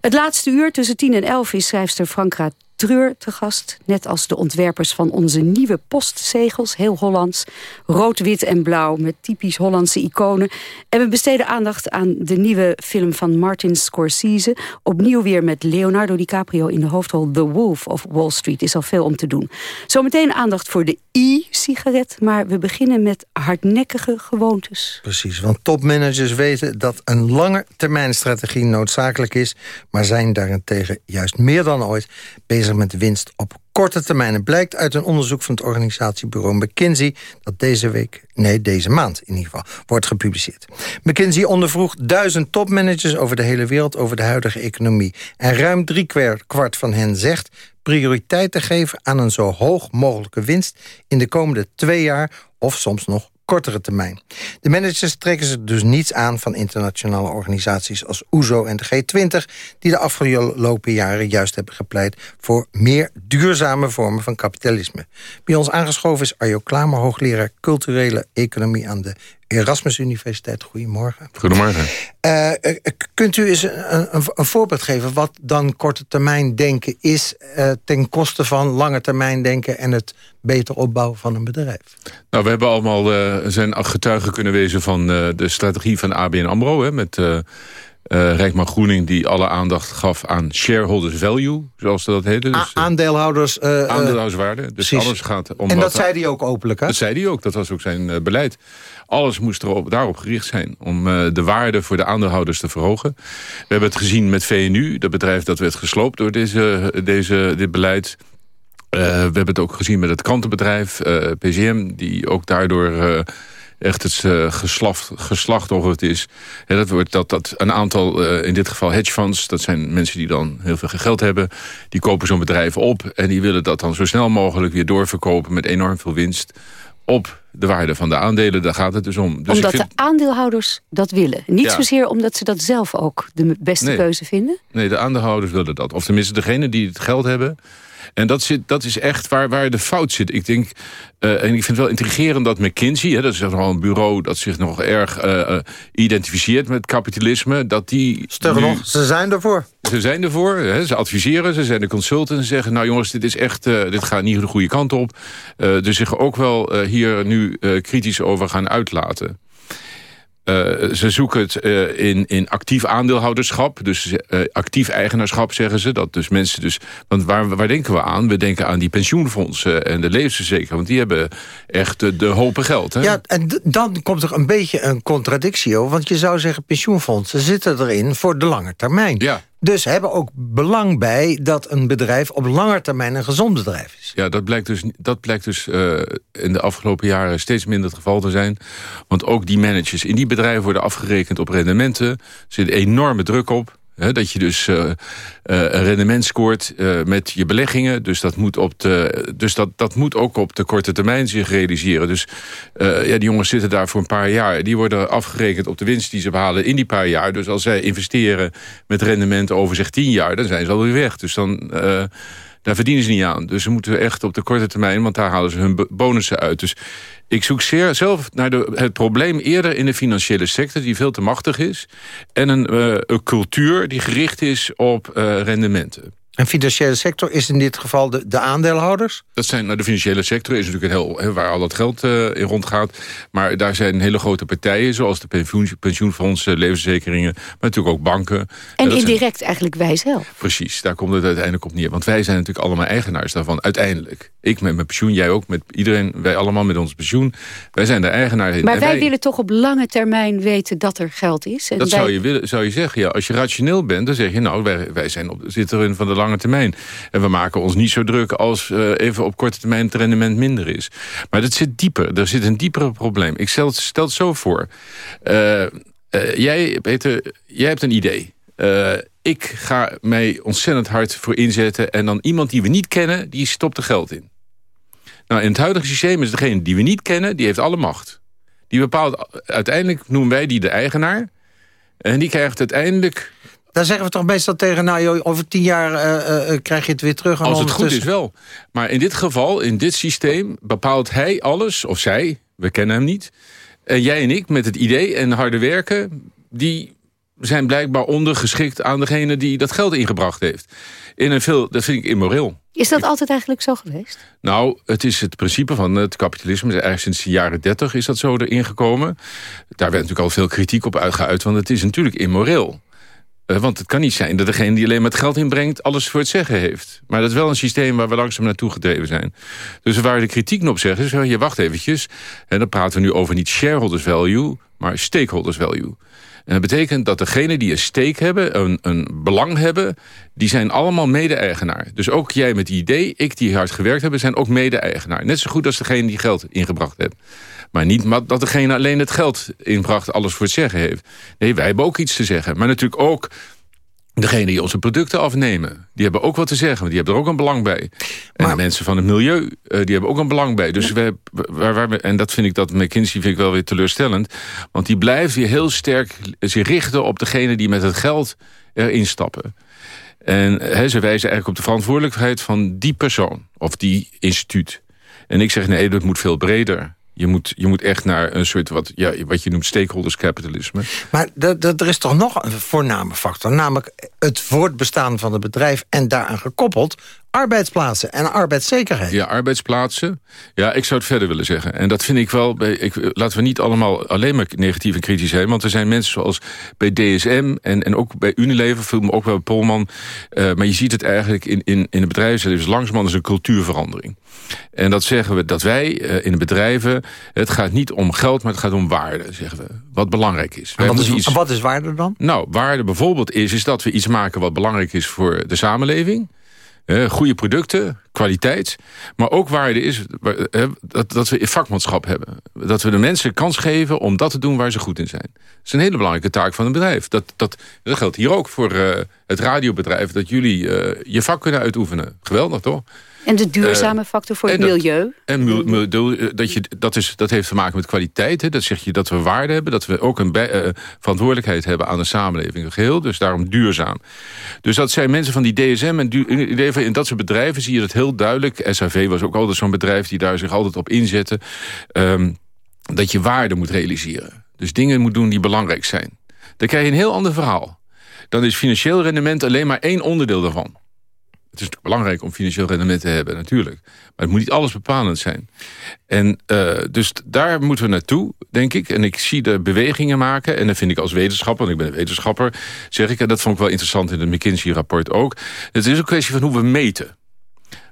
Het laatste uur tussen 10 en 11 is schrijfster Franka Treur te gast. Net als de ontwerpers van onze nieuwe postzegels. Heel Hollands. Rood, wit en blauw met typisch Hollandse iconen. En we besteden aandacht aan de nieuwe film van Martin Scorsese. Opnieuw weer met Leonardo DiCaprio in de hoofdrol The Wolf of Wall Street. Is al veel om te doen. Zometeen aandacht voor de e-sigaret. Maar we beginnen met hardnekkige gewoontes. Precies, want topmanagers weten dat een lange termijn strategie noodzakelijk is. Maar zijn daarentegen juist meer dan ooit bezig met winst op korte termijn. Het blijkt uit een onderzoek van het organisatiebureau McKinsey... dat deze week, nee, deze maand in ieder geval, wordt gepubliceerd. McKinsey ondervroeg duizend topmanagers over de hele wereld... over de huidige economie. En ruim drie kwart van hen zegt prioriteit te geven... aan een zo hoog mogelijke winst in de komende twee jaar... of soms nog kortere termijn. De managers trekken zich dus niets aan van internationale organisaties als OESO en de G20... die de afgelopen jaren juist hebben gepleit voor meer duurzame vormen van kapitalisme. Bij ons aangeschoven is Arjo Klamer, hoogleraar culturele economie aan de Erasmus Universiteit. Goedemorgen. Goedemorgen. Uh, kunt u eens een, een, een, voorbeeld geven wat dan korte termijn denken is... Uh, ten koste van lange termijn denken en het beter opbouwen van een bedrijf? Nou, we hebben allemaal uh, zijn getuigen kunnen wezen van de strategie van ABN AMRO... Hè, met uh, Rijkman Groening die alle aandacht gaf aan shareholders value, zoals dat heette. Dus, aandeelhouders... Uh, aandeelhouderswaarde. Dus precies. alles gaat om... En dat zei hij ook openlijk, hè? Dat zei hij ook, dat was ook zijn uh, beleid. Alles moest erop, daarop gericht zijn om de waarde voor de aandeelhouders te verhogen. We hebben het gezien met VNU, dat bedrijf dat werd gesloopt door deze, deze, dit beleid... we hebben het ook gezien met het krantenbedrijf, PCM, die ook daardoor echt het uh, geslacht, geslachtofferd is. Ja, dat wordt dat, dat een aantal, uh, in dit geval hedge funds... dat zijn mensen die dan heel veel geld hebben... die kopen zo'n bedrijf op en die willen dat dan zo snel mogelijk weer doorverkopen... met enorm veel winst op de waarde van de aandelen. Daar gaat het dus om. Dus omdat vind... de aandeelhouders dat willen. Niet zozeer omdat ze dat zelf ook de beste nee. keuze vinden? Nee, de aandeelhouders willen dat. Of tenminste degene die het geld hebben... En dat, zit, dat is echt waar, waar de fout zit. Ik denk, uh, en ik vind het wel intrigerend dat McKinsey... Hè, dat is nogal een bureau dat zich nog erg uh, identificeert met kapitalisme... dat die Sterker nog, ze zijn ervoor. Ze zijn ervoor, hè, ze adviseren, ze zijn de consultants... en zeggen, nou jongens, dit, is echt, uh, dit gaat niet de goede kant op. dus zich ook wel hier nu kritisch over gaan uitlaten. Uh, ze zoeken het uh, in, in actief aandeelhouderschap. Dus uh, actief eigenaarschap zeggen ze. Dat dus mensen dus, want waar, waar denken we aan? We denken aan die pensioenfondsen en de levensverzekering. Want die hebben echt de, de hopen geld. Hè? Ja, en dan komt er een beetje een contradictie. Want je zou zeggen, pensioenfondsen zitten erin voor de lange termijn. Ja. Dus hebben ook belang bij dat een bedrijf op lange termijn een gezond bedrijf is. Ja, dat blijkt dus, dat blijkt dus uh, in de afgelopen jaren steeds minder het geval te zijn. Want ook die managers in die bedrijven worden afgerekend op rendementen. Er zit enorme druk op dat je dus uh, uh, een rendement scoort uh, met je beleggingen. Dus, dat moet, op de, dus dat, dat moet ook op de korte termijn zich realiseren. Dus ja, die jongens zitten daar voor een paar jaar. Die worden afgerekend op de winst die ze behalen in die paar jaar. Dus als zij investeren met rendement over zich tien jaar... dan zijn ze alweer weg. Dus dan... Daar verdienen ze niet aan. Dus ze moeten echt op de korte termijn, want daar halen ze hun bonussen uit. Dus ik zoek zeer zelf naar de, het probleem eerder in de financiële sector... die veel te machtig is. En een, een cultuur die gericht is op uh, rendementen. En financiële sector is in dit geval de, de aandeelhouders? Dat zijn, nou, de financiële sector is natuurlijk heel, he, waar al dat geld uh, in rondgaat. Maar daar zijn hele grote partijen, zoals de pensioen, pensioenfondsen, levensverzekeringen... maar natuurlijk ook banken. En indirect zijn... eigenlijk wij zelf. Precies, daar komt het uiteindelijk op neer. Want wij zijn natuurlijk allemaal eigenaars daarvan, uiteindelijk. Ik met mijn pensioen, jij ook, met iedereen, wij allemaal met ons pensioen. Wij zijn de eigenaar. Maar wij, wij, willen toch op lange termijn weten dat er geld is? En dat wij... zou, je willen, zou je zeggen, ja. Als je rationeel bent, dan zeg je... nou, wij, wij zijn op, zitten erin van de lange termijn. En we maken ons niet zo druk als uh, even op korte termijn het rendement minder is. Maar dat zit dieper. Er zit een dieper probleem. Ik stel, het zo voor. Uh, uh, jij, Peter, jij hebt een idee. ik ga mij ontzettend hard voor inzetten. En dan iemand die we niet kennen, die stopt er geld in. Nou, in het huidige systeem is degene die we niet kennen, die heeft alle macht. Die bepaalt, uiteindelijk noemen wij die de eigenaar. En die krijgt uiteindelijk daar zeggen we toch meestal tegen... nou, over tien jaar uh, uh, krijg je het weer terug. Als het goed is wel. Maar in dit geval, in dit systeem... bepaalt hij alles, of zij, we kennen hem niet... En jij en ik met het idee en harde werken... die zijn blijkbaar ondergeschikt aan degene die dat geld ingebracht heeft. In een veel, dat vind ik immoreel. Is dat altijd eigenlijk zo geweest? Nou, het is het principe van het kapitalisme. Eigenlijk sinds de jaren dertig is dat zo erin gekomen. Daar werd natuurlijk al veel kritiek op uitgeuit, want het is natuurlijk immoreel. Uh, want het kan niet zijn dat degene die alleen maar het geld inbrengt... alles voor het zeggen heeft. Maar dat is wel een systeem waar we langzaam naartoe gedreven zijn. Dus waar de kritiek op zeggen is... je wacht eventjes, en dan praten we nu over niet shareholders value... maar stakeholders value. En dat betekent dat degenen die een stake hebben, een, een belang hebben... die zijn allemaal mede-eigenaar. Dus ook jij met die idee, ik die hard gewerkt hebben... zijn ook mede-eigenaar. Net zo goed als degene die geld ingebracht heeft. Maar niet dat degene alleen het geld inbracht alles voor het zeggen heeft. Nee, wij hebben ook iets te zeggen. Maar natuurlijk ook degene die onze producten afnemen, die hebben ook wat te zeggen. Die hebben er ook een belang bij. En de mensen van het milieu, uh, die hebben ook een belang bij. Dus we, waar, waar we, en dat vind ik dat McKinsey vind ik wel weer teleurstellend. Want die blijft weer heel sterk zich richten op degene die met het geld erin stappen. En he, ze wijzen eigenlijk op de verantwoordelijkheid van die persoon. Of die instituut. En ik zeg nee, dat moet veel breder. Je moet, je moet echt naar een soort wat, ja, wat je noemt stakeholders capitalisme. Maar er is toch nog een voorname factor. Namelijk het voortbestaan van het bedrijf en daaraan gekoppeld arbeidsplaatsen en arbeidszekerheid. Ja, arbeidsplaatsen. Ja, ik zou het verder willen zeggen. En dat vind ik wel... Bij, ik, laten we niet allemaal alleen maar negatief en kritisch zijn. Want er zijn mensen zoals bij DSM en, en ook bij Unilever... film ook wel Polman. Uh, maar je ziet het eigenlijk in, in, in het bedrijfsleven. Dus langzamerhand is een cultuurverandering. En dat zeggen we dat wij uh, in de bedrijven... het gaat niet om geld, maar het gaat om waarde, zeggen we. Wat belangrijk is. Wat is, iets... wat is waarde dan? Nou, waarde bijvoorbeeld is, is dat we iets maken... wat belangrijk is voor de samenleving... Goede producten, kwaliteit. Maar ook waarde is dat, we vakmanschap hebben. Dat we de mensen kans geven om dat te doen waar ze goed in zijn. Dat is een hele belangrijke taak van een bedrijf. Dat, dat, dat geldt hier ook voor uh, het radiobedrijf. Dat jullie je vak kunnen uitoefenen. Geweldig toch? En de duurzame uh, factor voor het milieu? En dat, je, dat, is, dat heeft te maken met kwaliteit. Hè. Dat zeg je dat we waarde hebben. Dat we ook een bij, uh, verantwoordelijkheid hebben aan de samenleving geheel. Dus daarom duurzaam. Dus dat zijn mensen van die DSM en in dat soort bedrijven zie je dat heel duidelijk. SAV was ook altijd zo'n bedrijf die daar zich altijd op inzette. Um, dat je waarde moet realiseren. Dus dingen moet doen die belangrijk zijn. Dan krijg je een heel ander verhaal. Dan is financieel rendement alleen maar één onderdeel daarvan. Het is belangrijk om financieel rendement te hebben, natuurlijk. Maar het moet niet alles bepalend zijn. En uh, dus daar moeten we naartoe, denk ik. En ik zie de bewegingen maken. En dan vind ik als wetenschapper, want ik ben een wetenschapper... zeg ik, en dat vond ik wel interessant in het McKinsey-rapport ook... het is een kwestie van hoe we meten.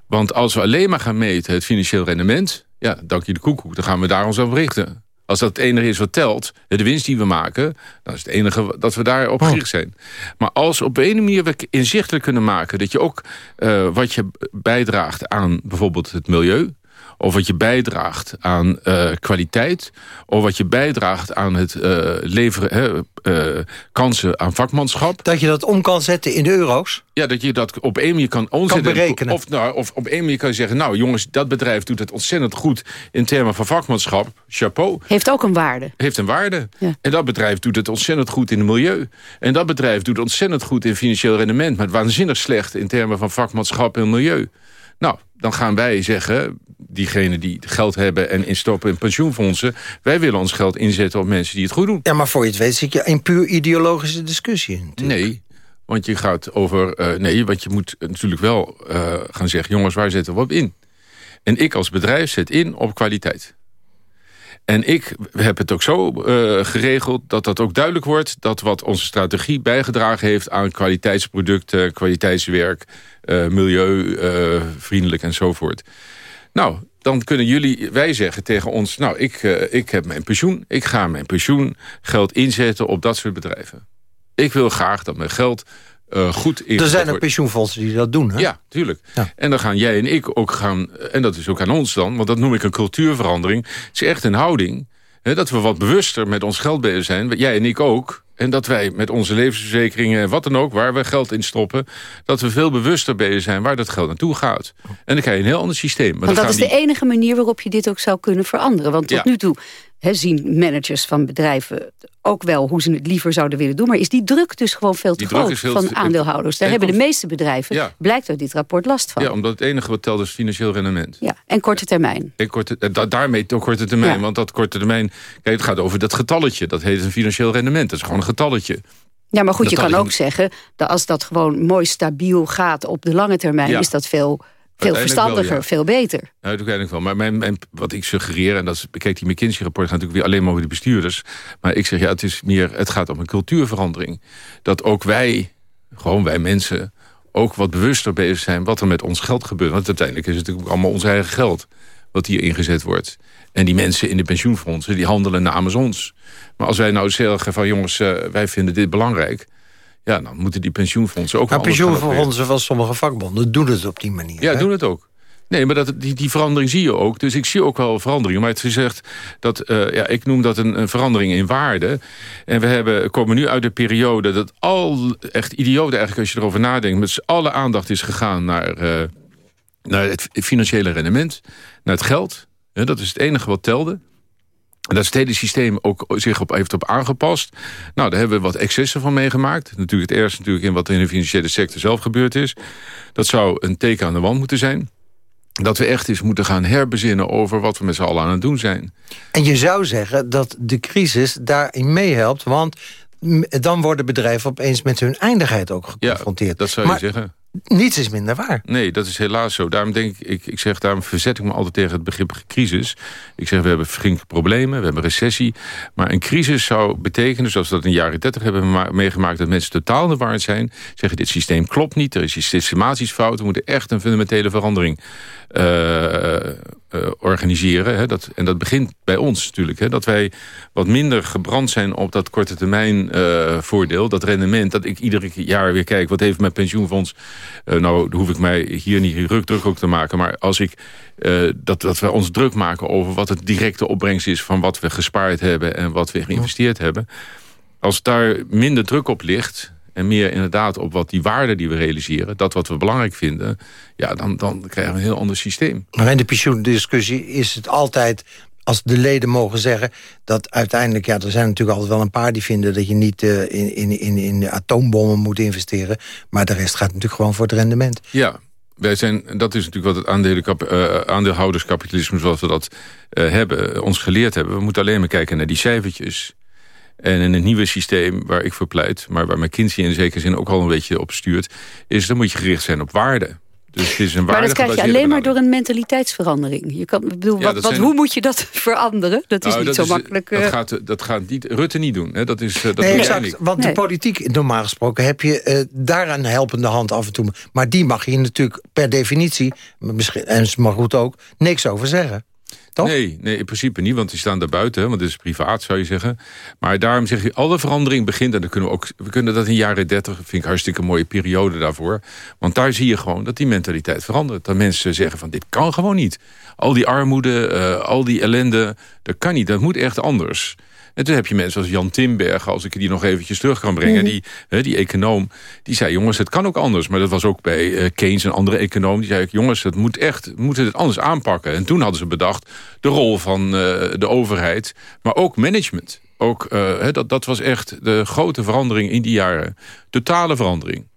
Want als we alleen maar gaan meten het financieel rendement... ja, dank je de koekoek, dan gaan we daar ons op richten. Als dat het enige is wat telt, de winst die we maken... dan is het enige dat we daarop oh. gericht zijn. Maar als op een manier we inzichtelijk kunnen maken... dat je ook uh, wat je bijdraagt aan bijvoorbeeld het milieu of wat je bijdraagt aan uh, kwaliteit... of wat je bijdraagt aan het uh, leveren uh, kansen aan vakmanschap. Dat je dat om kan zetten in euro's? Ja, dat je dat op één manier kan omzetten. Kan berekenen. Of, nou, of op één manier kan je zeggen... nou jongens, dat bedrijf doet het ontzettend goed in termen van vakmanschap. Chapeau. Heeft ook een waarde. Heeft een waarde. Ja. En dat bedrijf doet het ontzettend goed in het milieu. En dat bedrijf doet het ontzettend goed in financieel rendement... maar waanzinnig slecht in termen van vakmanschap en milieu. Nou, dan gaan wij zeggen, diegenen die geld hebben en instoppen in pensioenfondsen... wij willen ons geld inzetten op mensen die het goed doen. Ja, maar voor je het weet zit je een puur ideologische discussie in. Nee, want je gaat over... Uh, nee, want je moet natuurlijk wel uh, gaan zeggen... jongens, waar zetten we op in? En ik als bedrijf zet in op kwaliteit. En ik heb het ook zo uh, geregeld dat dat ook duidelijk wordt... dat wat onze strategie bijgedragen heeft aan kwaliteitsproducten... kwaliteitswerk, uh, milieuvriendelijk uh, enzovoort. Nou, dan kunnen jullie, wij zeggen tegen ons... nou, ik, ik heb mijn pensioen, ik ga mijn pensioengeld inzetten op dat soort bedrijven. Ik wil graag dat mijn geld uh, goed Er zijn er pensioenfondsen die dat doen, hè? Ja, tuurlijk. Ja. En dan gaan jij en ik ook gaan... en dat is ook aan ons dan, want dat noem ik een cultuurverandering. Het is echt een houding... Hè, dat we wat bewuster met ons geld bezig zijn. Jij en ik ook. En dat wij met onze levensverzekeringen en wat dan ook... waar we geld in stoppen... dat we veel bewuster bezig zijn waar dat geld naartoe gaat. En dan krijg je een heel ander systeem. Maar Want dat is de enige manier waarop je dit ook zou kunnen veranderen. Want tot nu toe zien managers van bedrijven ook wel hoe ze het liever zouden willen doen. Maar is die druk dus gewoon veel te groot van aandeelhouders? Daar hebben de meeste bedrijven, blijkt uit dit rapport, last van. Ja, omdat het enige wat telt is financieel rendement. Ja, en korte termijn. En korte, daarmee toch korte termijn. Want dat korte termijn, kijk, het gaat over dat getalletje. Dat heet een financieel rendement. Dat is gewoon een getalletje. Ja, maar goed, je kan ook zeggen... dat als dat gewoon mooi stabiel gaat op de lange termijn... is dat veel veel verstandiger, veel beter. Ja, uiteindelijk wel. Maar mijn, mijn, wat ik suggereer, en dat is, kijk, die McKinsey-rapport gaat natuurlijk weer alleen maar over de bestuurders. Maar ik zeg, ja, het, is meer, het gaat om een cultuurverandering. Dat ook wij, gewoon wij mensen, ook wat bewuster bezig zijn wat er met ons geld gebeurt. Want uiteindelijk is het natuurlijk allemaal ons eigen geld wat hier ingezet wordt. En die mensen in de pensioenfondsen, die handelen namens ons. Maar als wij nou zeggen van jongens, uh, wij vinden dit belangrijk... Ja, dan moeten die pensioenfondsen ook... Maar pensioenfondsen van sommige vakbonden doen het op die manier. Ja, doen het ook. Nee, maar dat, die, die verandering zie je ook. Dus ik zie ook wel veranderingen. Maar het is gezegd dat, uh, ja, ik noem dat een, een, verandering in waarde. En we hebben, komen nu uit de periode dat al, echt idioot eigenlijk als je erover nadenkt... met alle aandacht is gegaan naar, uh, naar het financiële rendement, naar het geld. Ja, dat is het enige wat telde. Dat het hele systeem ook zich op, heeft op aangepast. Nou, daar hebben we wat excessen van meegemaakt. Natuurlijk het eerste natuurlijk in wat in de financiële sector zelf gebeurd is. Dat zou een teken aan de wand moeten zijn dat we echt eens moeten gaan herbezinnen over wat we met z'n allen aan het doen zijn. En je zou zeggen dat de crisis daarin meehelpt... want dan worden bedrijven opeens met hun eindigheid ook geconfronteerd. Ja, dat zou je zeggen niets is minder waar. Nee, dat is helaas zo. Daarom denk ik, ik, zeg, daarom verzet ik me altijd tegen het begrip crisis. Ik zeg, we hebben flinke problemen, we hebben recessie. Maar een crisis zou betekenen, zoals we dat in de jaren 30 hebben meegemaakt... dat mensen totaal de waarheid zijn. Zeggen, dit systeem klopt niet, er is systematisch fout. We moeten echt een fundamentele verandering uh, uh, organiseren. Hè, dat, en dat begint bij ons natuurlijk. Hè, dat wij wat minder gebrand zijn op dat korte termijn uh, voordeel. Dat rendement, dat ik iedere jaar weer kijk... wat heeft mijn pensioenfonds... nou hoef ik mij hier niet druk, druk ook te maken... maar als ik dat, dat we ons druk maken over wat het directe opbrengst is... van wat we gespaard hebben en wat we geïnvesteerd hebben... als daar minder druk op ligt en meer inderdaad op wat die waarden die we realiseren... dat wat we belangrijk vinden, ja, dan, dan krijgen we een heel ander systeem. Maar in de pensioendiscussie is het altijd als de leden mogen zeggen dat uiteindelijk... ja, er zijn natuurlijk altijd wel een paar die vinden... dat je niet uh, in, in, in, in atoombommen moet investeren... maar de rest gaat natuurlijk gewoon voor het rendement. Ja, wij zijn, dat is natuurlijk wat het uh, aandeelhouderskapitalisme... zoals we dat uh, hebben, ons geleerd hebben. We moeten alleen maar kijken naar die cijfertjes. En in het nieuwe systeem waar ik voor pleit... maar waar McKinsey in zekere zin ook al een beetje op stuurt... is dan moet je gericht zijn op waarde. Dus het is een maar dat krijg je alleen maar door een mentaliteitsverandering. Je kan, bedoel, wat, wat, hoe moet je dat veranderen? Dat is nou, niet zo makkelijk. Dat, uh... gaat, dat gaat niet, Rutte niet doen. Hè? Dat is, uh, dat nee, exact, want nee. de politiek, normaal gesproken... heb je uh, daar een helpende hand af en toe. Maar die mag je natuurlijk per definitie... Misschien, en maar goed ook, niks over zeggen. Nee, nee, in principe niet, want die staan daar buiten. Want het is privaat, zou je zeggen. Maar daarom zeg je, alle verandering begint... en dan kunnen we ook, we kunnen dat in jaren 30... vind ik hartstikke mooie periode daarvoor. Want daar zie je gewoon dat die mentaliteit verandert. Dat mensen zeggen van, dit kan gewoon niet. Al die armoede, uh, al die ellende, dat kan niet. Dat moet echt anders. En toen heb je mensen als Jan Timberg, als ik die nog eventjes terug kan brengen... Mm die, die econoom, die zei, jongens, het kan ook anders. Maar dat was ook bij uh, Keynes, een andere econoom. Die zei, jongens, het moet echt, moeten het anders aanpakken. En toen hadden ze bedacht de rol van uh, de overheid, maar ook management. Ook, uh, dat, dat was echt de grote verandering in die jaren. Totale verandering.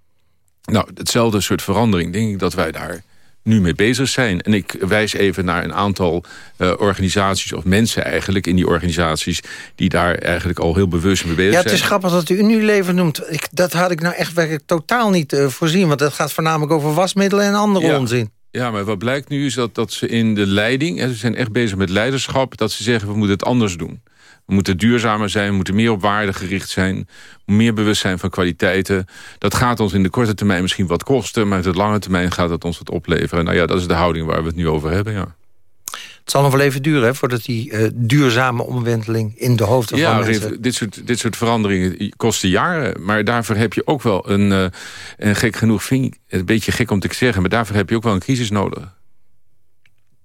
Nou, hetzelfde soort verandering, denk ik dat wij daar nu mee bezig zijn. En ik wijs even naar een aantal uh, organisaties, of mensen eigenlijk in die organisaties... die daar eigenlijk al heel bewust mee bezig zijn. Ja, het is grappig dat u Unilever noemt. Ik, dat had ik nou echt werkelijk totaal niet uh, voorzien. Want het gaat voornamelijk over wasmiddelen en andere ja. onzin. Ja, maar wat blijkt nu is dat, dat ze in de leiding... en ze zijn echt bezig met leiderschap... dat ze zeggen, we moeten het anders doen. We moeten duurzamer zijn, we moeten meer op waarde gericht zijn. Meer bewust zijn van kwaliteiten. Dat gaat ons in de korte termijn misschien wat kosten... maar in de lange termijn gaat het ons wat opleveren. Nou ja, dat is de houding waar we het nu over hebben, ja. Het zal nog wel even duren, hè, voordat die uh, duurzame omwenteling in de hoofden ja, van mensen... dit soort, dit soort veranderingen kosten jaren. Maar daarvoor heb je ook wel een... Uh, en gek genoeg vind ik een beetje gek om te zeggen... maar daarvoor heb je ook wel een crisis nodig.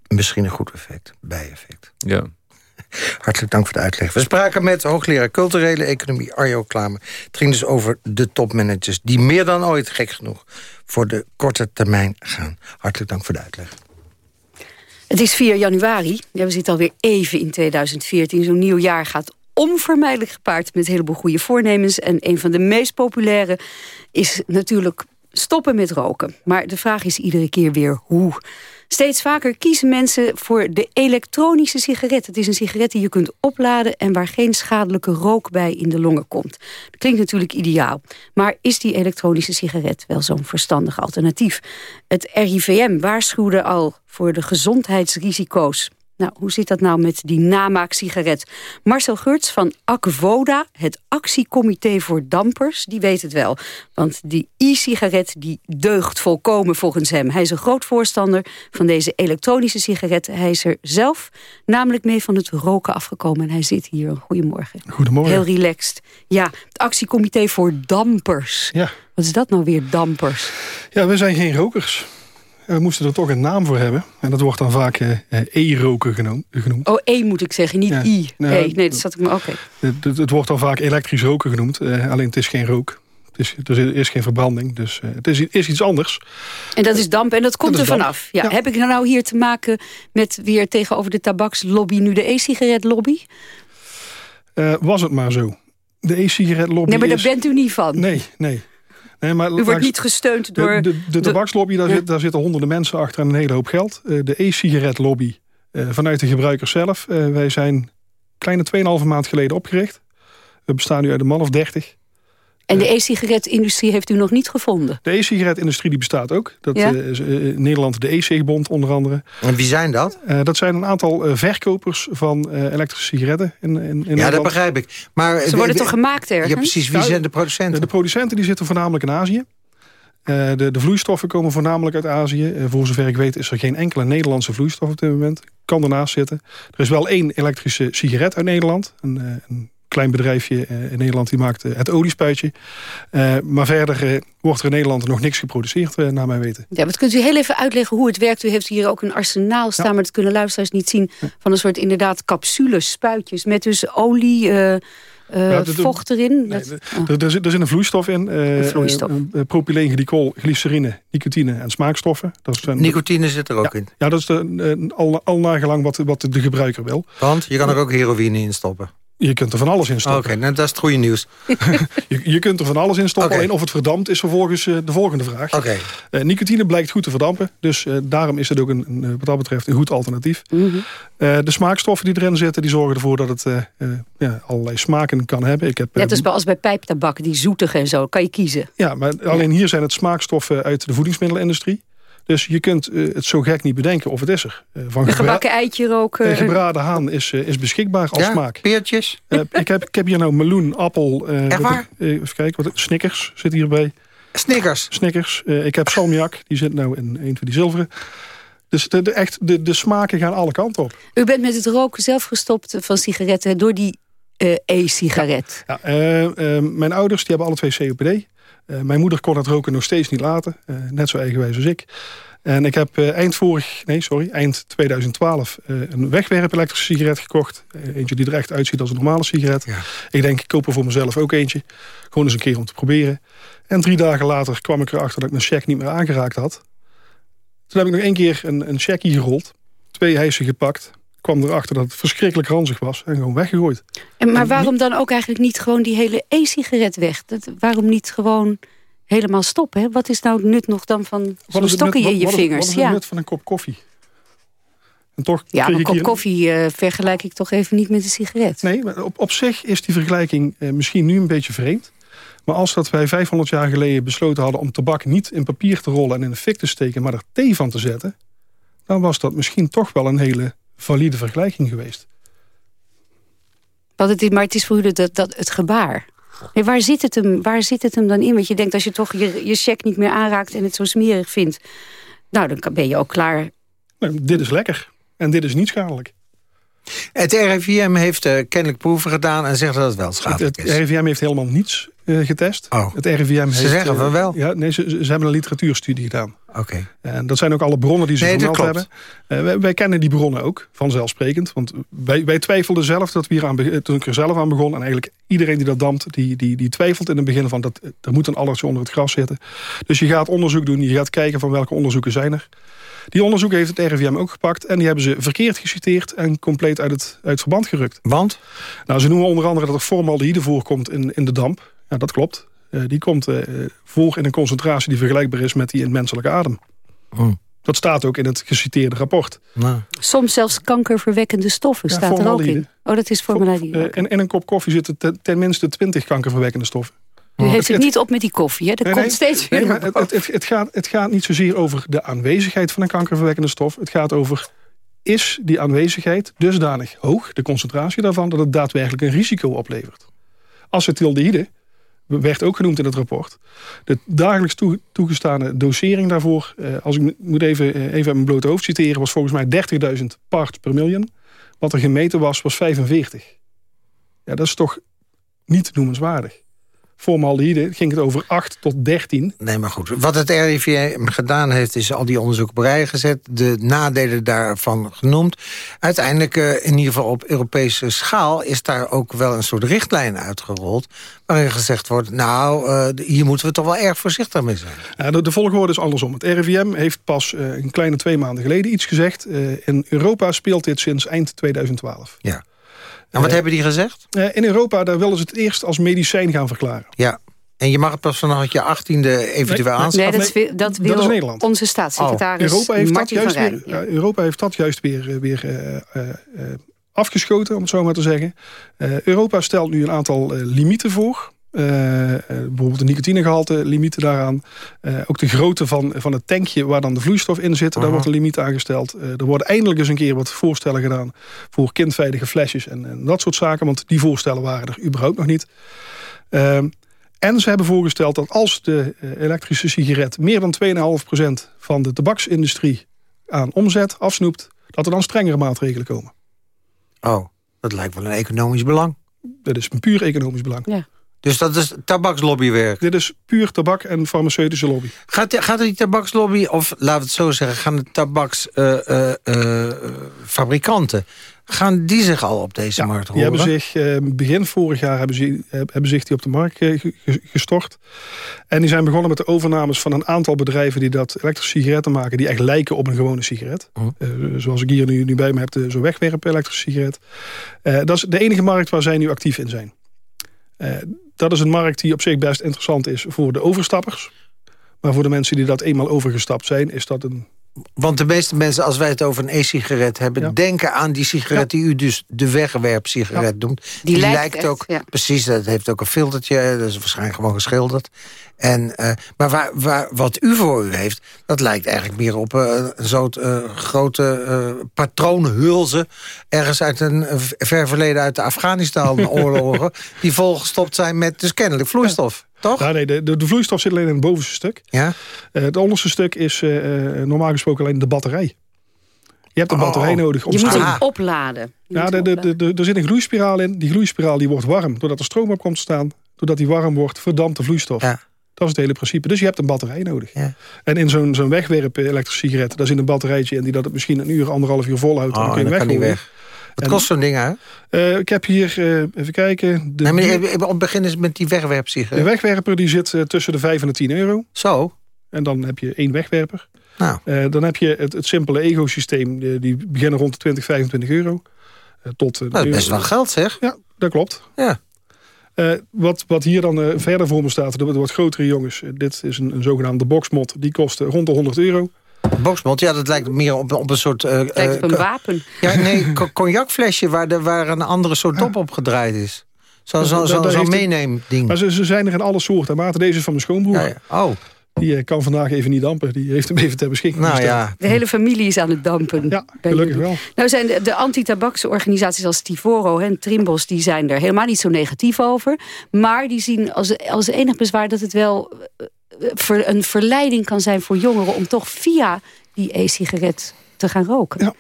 Misschien een goed effect, bijeffect. Ja. Hartelijk dank voor de uitleg. We spraken met hoogleraar culturele economie Arjo Klamer. Het ging dus over de topmanagers die meer dan ooit, gek genoeg... voor de korte termijn gaan. Hartelijk dank voor de uitleg. Het is 4 januari. Ja, we zitten alweer even in 2014. Zo'n nieuw jaar gaat onvermijdelijk gepaard met een heleboel goede voornemens. En een van de meest populaire is natuurlijk stoppen met roken. Maar de vraag is iedere keer weer hoe. Steeds vaker kiezen mensen voor de elektronische sigaret. Het is een sigaret die je kunt opladen... en waar geen schadelijke rook bij in de longen komt. Dat klinkt natuurlijk ideaal. Maar is die elektronische sigaret wel zo'n verstandig alternatief? Het RIVM waarschuwde al voor de gezondheidsrisico's nou, hoe zit dat nou met die namaaksigaret? Marcel Geurts van Akvoda, het actiecomité voor dampers, die weet het wel. Want die e-sigaret die deugt volkomen volgens hem. Hij is een groot voorstander van deze elektronische sigaret. Hij is er zelf namelijk mee van het roken afgekomen. En hij zit hier. Goedemorgen. Goedemorgen. Heel relaxed. Ja, het actiecomité voor dampers. Ja. Wat is dat nou weer, dampers? Ja, we zijn geen rokers. We moesten er toch een naam voor hebben. En dat wordt dan vaak uh, e-roken genoemd. Oh, E moet ik zeggen, niet Ja. I. Nou, nee, nee, dat zat ik me... Oké. Het, wordt dan vaak elektrisch roken genoemd. eh, alleen het is geen rook. Het is, er is geen verbranding. Dus eh, het is, is iets anders. En dat is damp en dat komt Dat er vanaf. Ja, Heb ik nou hier te maken met weer tegenover de tabakslobby... nu de e-sigaretlobby? Eh, was het maar zo. De e-sigaretlobby Nee, maar daar is... bent u niet van. Nee, nee. Nee maar U wordt niet gesteund door... De, de, de tabakslobby, daar, zit, daar zitten honderden mensen achter en een hele hoop geld. Eh, de e-sigaretlobby eh, vanuit de gebruikers zelf. Eh, wij zijn kleine 2,5 maand geleden opgericht. We bestaan nu uit een man of 30. En de e-sigaretindustrie heeft u nog niet gevonden? De e-sigaretindustrie die bestaat ook. Dat Ja? eh, is eh, Nederland de e-cigbond onder andere. En wie zijn dat? Eh, dat zijn een aantal verkopers van eh, elektrische sigaretten in, in, in Ja, dat begrijp ik. Maar, Ze worden toch gemaakt ergens? Ja, precies. Wie Nou, zijn de producenten? De producenten die zitten voornamelijk in Azië. Eh, de, de vloeistoffen komen voornamelijk uit Azië. Voor zover ik weet is er geen enkele Nederlandse vloeistof op dit moment. Kan ernaast zitten. Er is wel één elektrische sigaret uit Nederland. Een, eh, een klein bedrijfje eh, in Nederland die maakt eh, het oliespuitje. Eh, maar verder wordt er in Nederland nog niks geproduceerd, naar mijn weten. Ja, wat kunt u heel even uitleggen hoe het werkt? U heeft hier ook een arsenaal staan, maar dat kunnen luisteraars niet zien... van een soort inderdaad capsules, spuitjes... met dus olie, Ja, vocht erin. Dat- Er, er, zit, er zit een vloeistof in. eh, Een vloeistof. propyleenglycol, glycerine, nicotine en smaakstoffen. Dat zijn, Nicotine zit er ook in. Ja, dat is de, al, al nagelang wat, wat de gebruiker wil. Want je kan er ook heroïne in stoppen. Je kunt er van alles in Oké, stoppen. nou, dat is het goede nieuws. Je, je kunt er van alles in stoppen. Oké. Alleen of het verdampt is vervolgens eh, de volgende vraag. Oké. Eh, nicotine blijkt goed te verdampen. Dus eh, daarom is het ook een, een, eh, wat dat betreft een goed alternatief. Mhm. Eh, de smaakstoffen die erin zitten, die zorgen ervoor dat het eh, eh, ja, allerlei smaken kan hebben. Ik heb, Net als bij, als bij pijptabak, die zoetige en zo, kan je kiezen. Ja, maar alleen hier zijn het smaakstoffen uit de voedingsmiddelenindustrie. Dus je kunt eh, het zo gek niet bedenken of het is er. Eh, van Een gebakken eitje roken. eh, gebraden haan is, is beschikbaar als Ja, smaak. peertjes? Eh, ik, heb, ik heb hier nou meloen, appel. eh, Echt waar? ik- eh, even kijken, wat, Snickers zit hierbij. Snickers? Snickers. Eh, ik heb salmiak, die zit nou in een van die zilveren. Dus de, de, echt, de, de smaken gaan alle kanten op. U bent met het roken zelf gestopt van sigaretten door die eh, e-sigaret. Ja, mijn ouders die hebben alle twee COPD. Eh, mijn moeder kon het roken nog steeds niet laten. eh, net zo eigenwijs als ik. En ik heb eh, eind vorig, nee sorry, eind 2012 eh, een wegwerp elektrische sigaret gekocht. Eentje die er echt uitziet als een normale sigaret. Ik denk, ik koop er voor mezelf ook eentje. Gewoon eens een keer om te proberen. En drie dagen later kwam ik erachter dat ik mijn check niet meer aangeraakt had. Toen heb ik nog één keer een, een checkie gerold. Twee hijsen gepakt. Kwam erachter dat het verschrikkelijk ranzig was. En gewoon weggegooid. En, maar waarom dan ook eigenlijk niet gewoon die hele e-sigaret weg? Dat, waarom niet gewoon helemaal stoppen? Hè? Wat is nou het nut nog dan van zo'n stokje in je wat- vingers? Wat is het ja. nut van een kop koffie? En toch ja, maar een kop koffie eh, vergelijk ik toch even niet met een sigaret. Nee, maar op, op zich is die vergelijking eh, misschien nu een beetje vreemd. Maar als dat wij 500 jaar geleden besloten hadden... om tabak niet in papier te rollen en in een fik te steken... maar er thee van te zetten... dan was dat misschien toch wel een hele valide vergelijking geweest. Want het is, maar het is voor u dat, dat, het gebaar. Nee, waar, zit het hem, waar zit het hem dan in? Want je denkt als je toch je, je check niet meer aanraakt... en het zo smerig vindt... nou, dan ben je ook klaar. Nou, dit is lekker. En dit is niet schadelijk. Het RIVM heeft eh, kennelijk proeven gedaan en zegt dat het wel Het, schadelijk het is. RIVM heeft helemaal niets getest. Oh. Het RIVM Ze heeft, zeggen eh, van wel. Ja, nee, ze, ze hebben een literatuurstudie gedaan. Oké. En dat zijn ook alle bronnen die ze Nee, vermeld hebben. Eh, wij, wij kennen die bronnen ook, vanzelfsprekend. Want wij, wij twijfelden zelf dat we hier aan toen ik er zelf aan begon. En eigenlijk iedereen die dat dampt, die, die, die twijfelt in het begin van dat er moet een allertje onder het gras zitten. Dus je gaat onderzoek doen, je gaat kijken van welke onderzoeken zijn er. Die onderzoeken heeft het RIVM ook gepakt. En die hebben ze verkeerd geciteerd en compleet uit het, uit het verband gerukt. Want? Nou, ze noemen onder andere dat er formaldehyde voorkomt in, in de damp. Ja, dat klopt. Eh, die komt eh, voor in een concentratie die vergelijkbaar is met die in het menselijke adem. Oh. Dat staat ook in het geciteerde rapport. Nou. Soms zelfs kankerverwekkende stoffen Ja, staat er ook in. Oh, dat is formaldehyde. Eh, in, in een kop koffie zitten ten, ten minste 20 kankerverwekkende stoffen. U heeft Het- het niet op met die koffie, hè? Dat Nee, komt nee. steeds weer Nee, maar naar het, het, het, het, gaat, het gaat niet zozeer over de aanwezigheid van een kankerverwekkende stof. Het gaat over, is die aanwezigheid dusdanig hoog, de concentratie daarvan, dat het daadwerkelijk een risico oplevert. Acetyldehydde, werd ook genoemd in het rapport. De dagelijks toe- toegestane dosering daarvoor, eh, als ik moet even, eh, even mijn blote hoofd citeren, was volgens mij 30.000 part per miljoen. Wat er gemeten was, was 45. Ja, dat is toch niet noemenswaardig. Formaldehyde ging het over 8 tot 13. Nee, maar goed. Wat het RIVM gedaan heeft, is al die onderzoeken op rij gezet. De nadelen daarvan genoemd. Uiteindelijk, uh, in ieder geval op Europese schaal... is daar ook wel een soort richtlijn uitgerold... waarin gezegd wordt, nou, uh, hier moeten we toch wel erg voorzichtig mee zijn. De, de volgorde is andersom. Het RIVM heeft pas uh, een kleine twee maanden geleden iets gezegd. in Europa speelt dit sinds eind 2012. Ja. En wat hebben die gezegd? in Europa daar willen ze het eerst als medicijn gaan verklaren. Ja. En je mag het pas vanaf je achttiende eventueel nee, aanschaffen? Nee, dat, dat wil dat Nederland. onze staatssecretaris oh. Europa heeft Martin dat juist weer, ja. Europa heeft dat juist weer, weer uh, uh, afgeschoten, om het zo maar te zeggen. Europa stelt nu een aantal limieten voor. Bijvoorbeeld de nicotinegehalte limieten daaraan. ook de grootte van, van het tankje waar dan de vloeistof in zit. Daar wordt een limiet aangesteld. er worden eindelijk eens een keer wat voorstellen gedaan... voor kindveilige flesjes en, en, dat soort zaken. Want die voorstellen waren er überhaupt nog niet. Ehm, en ze hebben voorgesteld dat als de eh, elektrische sigaret... meer dan 2,5% van de tabaksindustrie aan omzet afsnoept... dat er dan strengere maatregelen komen. Oh, dat lijkt wel een economisch belang. Dat is een puur economisch belang. Ja. Dus dat is tabakslobbywerk? Dit is puur tabak en farmaceutische lobby. Gaat, gaat die tabakslobby, of laten we het zo zeggen... gaan de tabaksfabrikanten... Uh, uh, gaan die zich al op deze markt horen? Die hebben zich, uh, begin vorig jaar hebben ze, hebben zich die op de markt gestort. En die zijn begonnen met de overnames van een aantal bedrijven... die dat elektrische sigaretten maken... die echt lijken op een gewone sigaret. Oh. zoals ik hier nu, nu bij me heb, zo'n wegwerp elektrische sigaret. dat is de enige markt waar zij nu actief in zijn dat is een markt die op zich best interessant is voor de overstappers. Maar voor de mensen die dat eenmaal overgestapt zijn, is dat een want de meeste mensen, als wij het over een e-sigaret hebben... denken aan die sigaret die u dus de wegwerpsigaret noemt. Die, die lijkt, ook, precies, dat heeft ook een filtertje. Dat is waarschijnlijk gewoon geschilderd. En, uh, maar waar, waar, wat u voor u heeft, dat lijkt eigenlijk meer op uh, een soort uh, grote patroonhulzen... ergens uit een ver verleden uit de Afghanistan-oorlogen... die volgestopt zijn met dus kennelijk vloeistof. Toch? Ja, nee, de, de, vloeistof zit alleen in het bovenste stuk. Ja? het onderste stuk is normaal gesproken alleen de batterij. Je hebt een oh. batterij nodig. Om je moet hem opladen. Ja, de, de, de, er zit een gloeispiraal in. Die gloeispiraal die wordt warm. Doordat er stroom op komt te staan. Doordat die warm wordt, verdampt de vloeistof. Ja. Dat is het hele principe. Dus je hebt een batterij nodig. Ja. En in zo'n zo'n wegwerp elektrische sigaret... daar zit een batterijtje in die dat het misschien een uur, anderhalf uur volhoudt. Oh, en dan kun je weg. Wat kost zo'n ding, hè? Uh, ik heb hier, uh, even kijken... De, nee, maar op begin is met die wegwerpsigaret. De wegwerper die zit uh, tussen de 5 en de 10 euro. Zo? En dan heb je één wegwerper. Nou. dan heb je het, het simpele ego-systeem. Die beginnen rond de 20, 25 euro. tot, nou, dat is best wel geld, zeg. Ja, dat klopt. Ja. Uh, wat, wat hier dan uh, verder voor me staat, de, de wat grotere jongens. Uh, dit is een, een zogenaamde boxmod. Die kost rond de 100 euro. Boxmod, ja, dat lijkt meer op, op een soort... Het lijkt op een wapen. Ja, nee, cognacflesje waar, de, waar een andere soort dop op gedraaid is. Zo'n zo, zo, zo meeneemding. Maar ze, ze zijn er in alle soorten maten. Deze is van mijn schoonbroer. Ja, ja. Oh. Die eh, kan vandaag even niet dampen. Die heeft hem even ter beschikking nou, ja. De hele familie is aan het dampen. Ja, gelukkig wel. Nou zijn de, de anti-tabaksorganisaties als Tivoro en Trimbos... die zijn er helemaal niet zo negatief over. Maar die zien als, als enig bezwaar dat het wel een verleiding kan zijn voor jongeren... om toch via die e-sigaret te gaan roken. Ja.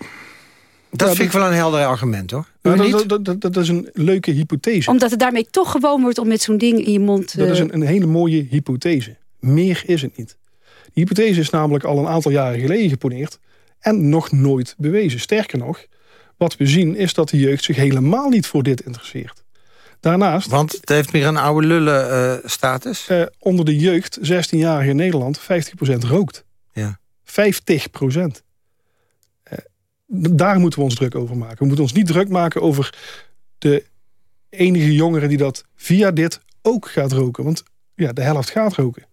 Dat vind ik wel een helder argument, hoor. dat, dat, dat, dat, is een leuke hypothese. Omdat het daarmee toch gewoon wordt om met zo'n ding in je mond... Dat is een, een hele mooie hypothese. Meer is het niet. Die hypothese is namelijk al een aantal jaren geleden geponeerd... en nog nooit bewezen. Sterker nog, wat we zien is dat de jeugd zich helemaal niet voor dit interesseert. Daarnaast... Want het heeft meer een oude lullen uh, status? Uh, onder de jeugd, 16-jarigen in Nederland, 50% rookt. Ja. 50 procent. Uh, daar moeten we ons druk over maken. We moeten ons niet druk maken over de enige jongere die dat via dit ook gaat roken. Want ja, de helft gaat roken.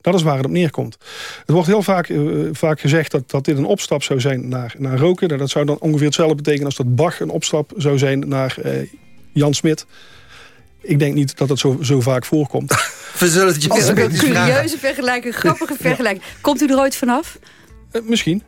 Dat is waar het op neerkomt. Het wordt heel vaak, uh, vaak gezegd dat, dat dit een opstap zou zijn naar, naar roken. Nou, dat zou dan ongeveer hetzelfde betekenen als dat Bach een opstap zou zijn naar uh, Jan Smit. Ik denk niet dat het zo, zo vaak voorkomt. We zullen het je Als een curieuze vergelijking, grappige vergelijking. Komt u er ooit vanaf? Uh, misschien.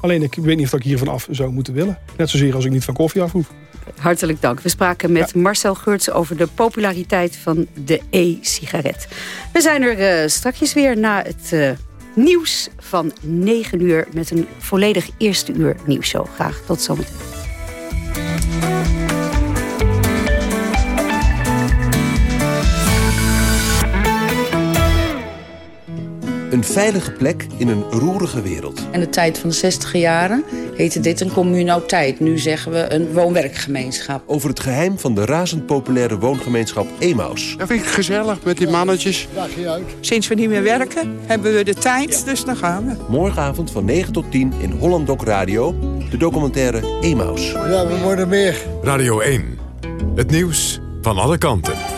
Alleen ik weet niet of ik hier vanaf zou moeten willen. Net zozeer als ik niet van koffie af hoef. Hartelijk dank. We spraken met Marcel Geurts over de populariteit van de e-sigaret. We zijn er uh, strakjes weer na het uh, nieuws van 9 uur... met een volledig eerste uur nieuwsshow. Graag tot zometeen. Een veilige plek in een roerige wereld. In de tijd van de 60 jaren heette dit een communauteit. Nu zeggen we een woonwerkgemeenschap. Over het geheim van de razend populaire woongemeenschap Emaus. Dat vind ik gezellig met die mannetjes. Sinds we niet meer werken, hebben we de tijd, dus dan gaan we. Morgenavond van 9 tot 10 in Holland Doc Radio. De documentaire Emaus. Ja, we worden meer. Radio 1. Het nieuws van alle kanten.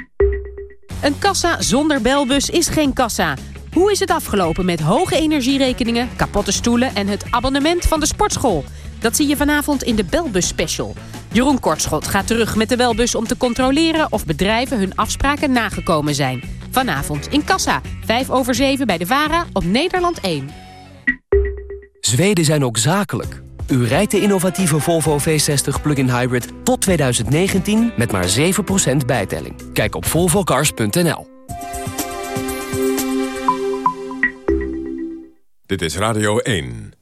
Een kassa zonder belbus is geen kassa. Hoe is het afgelopen met hoge energierekeningen, kapotte stoelen... en het abonnement van de sportschool? Dat zie je vanavond in de Belbus Special. Jeroen Kortschot gaat terug met de belbus om te controleren... of bedrijven hun afspraken nagekomen zijn. Vanavond in Kassa, 5 over 7 bij de VARA op Nederland 1. Zweden zijn ook zakelijk. U rijdt de innovatieve Volvo V60 Plug-in Hybrid tot 2019 met maar 7% bijtelling. Kijk op volvocars.nl. Dit is Radio 1.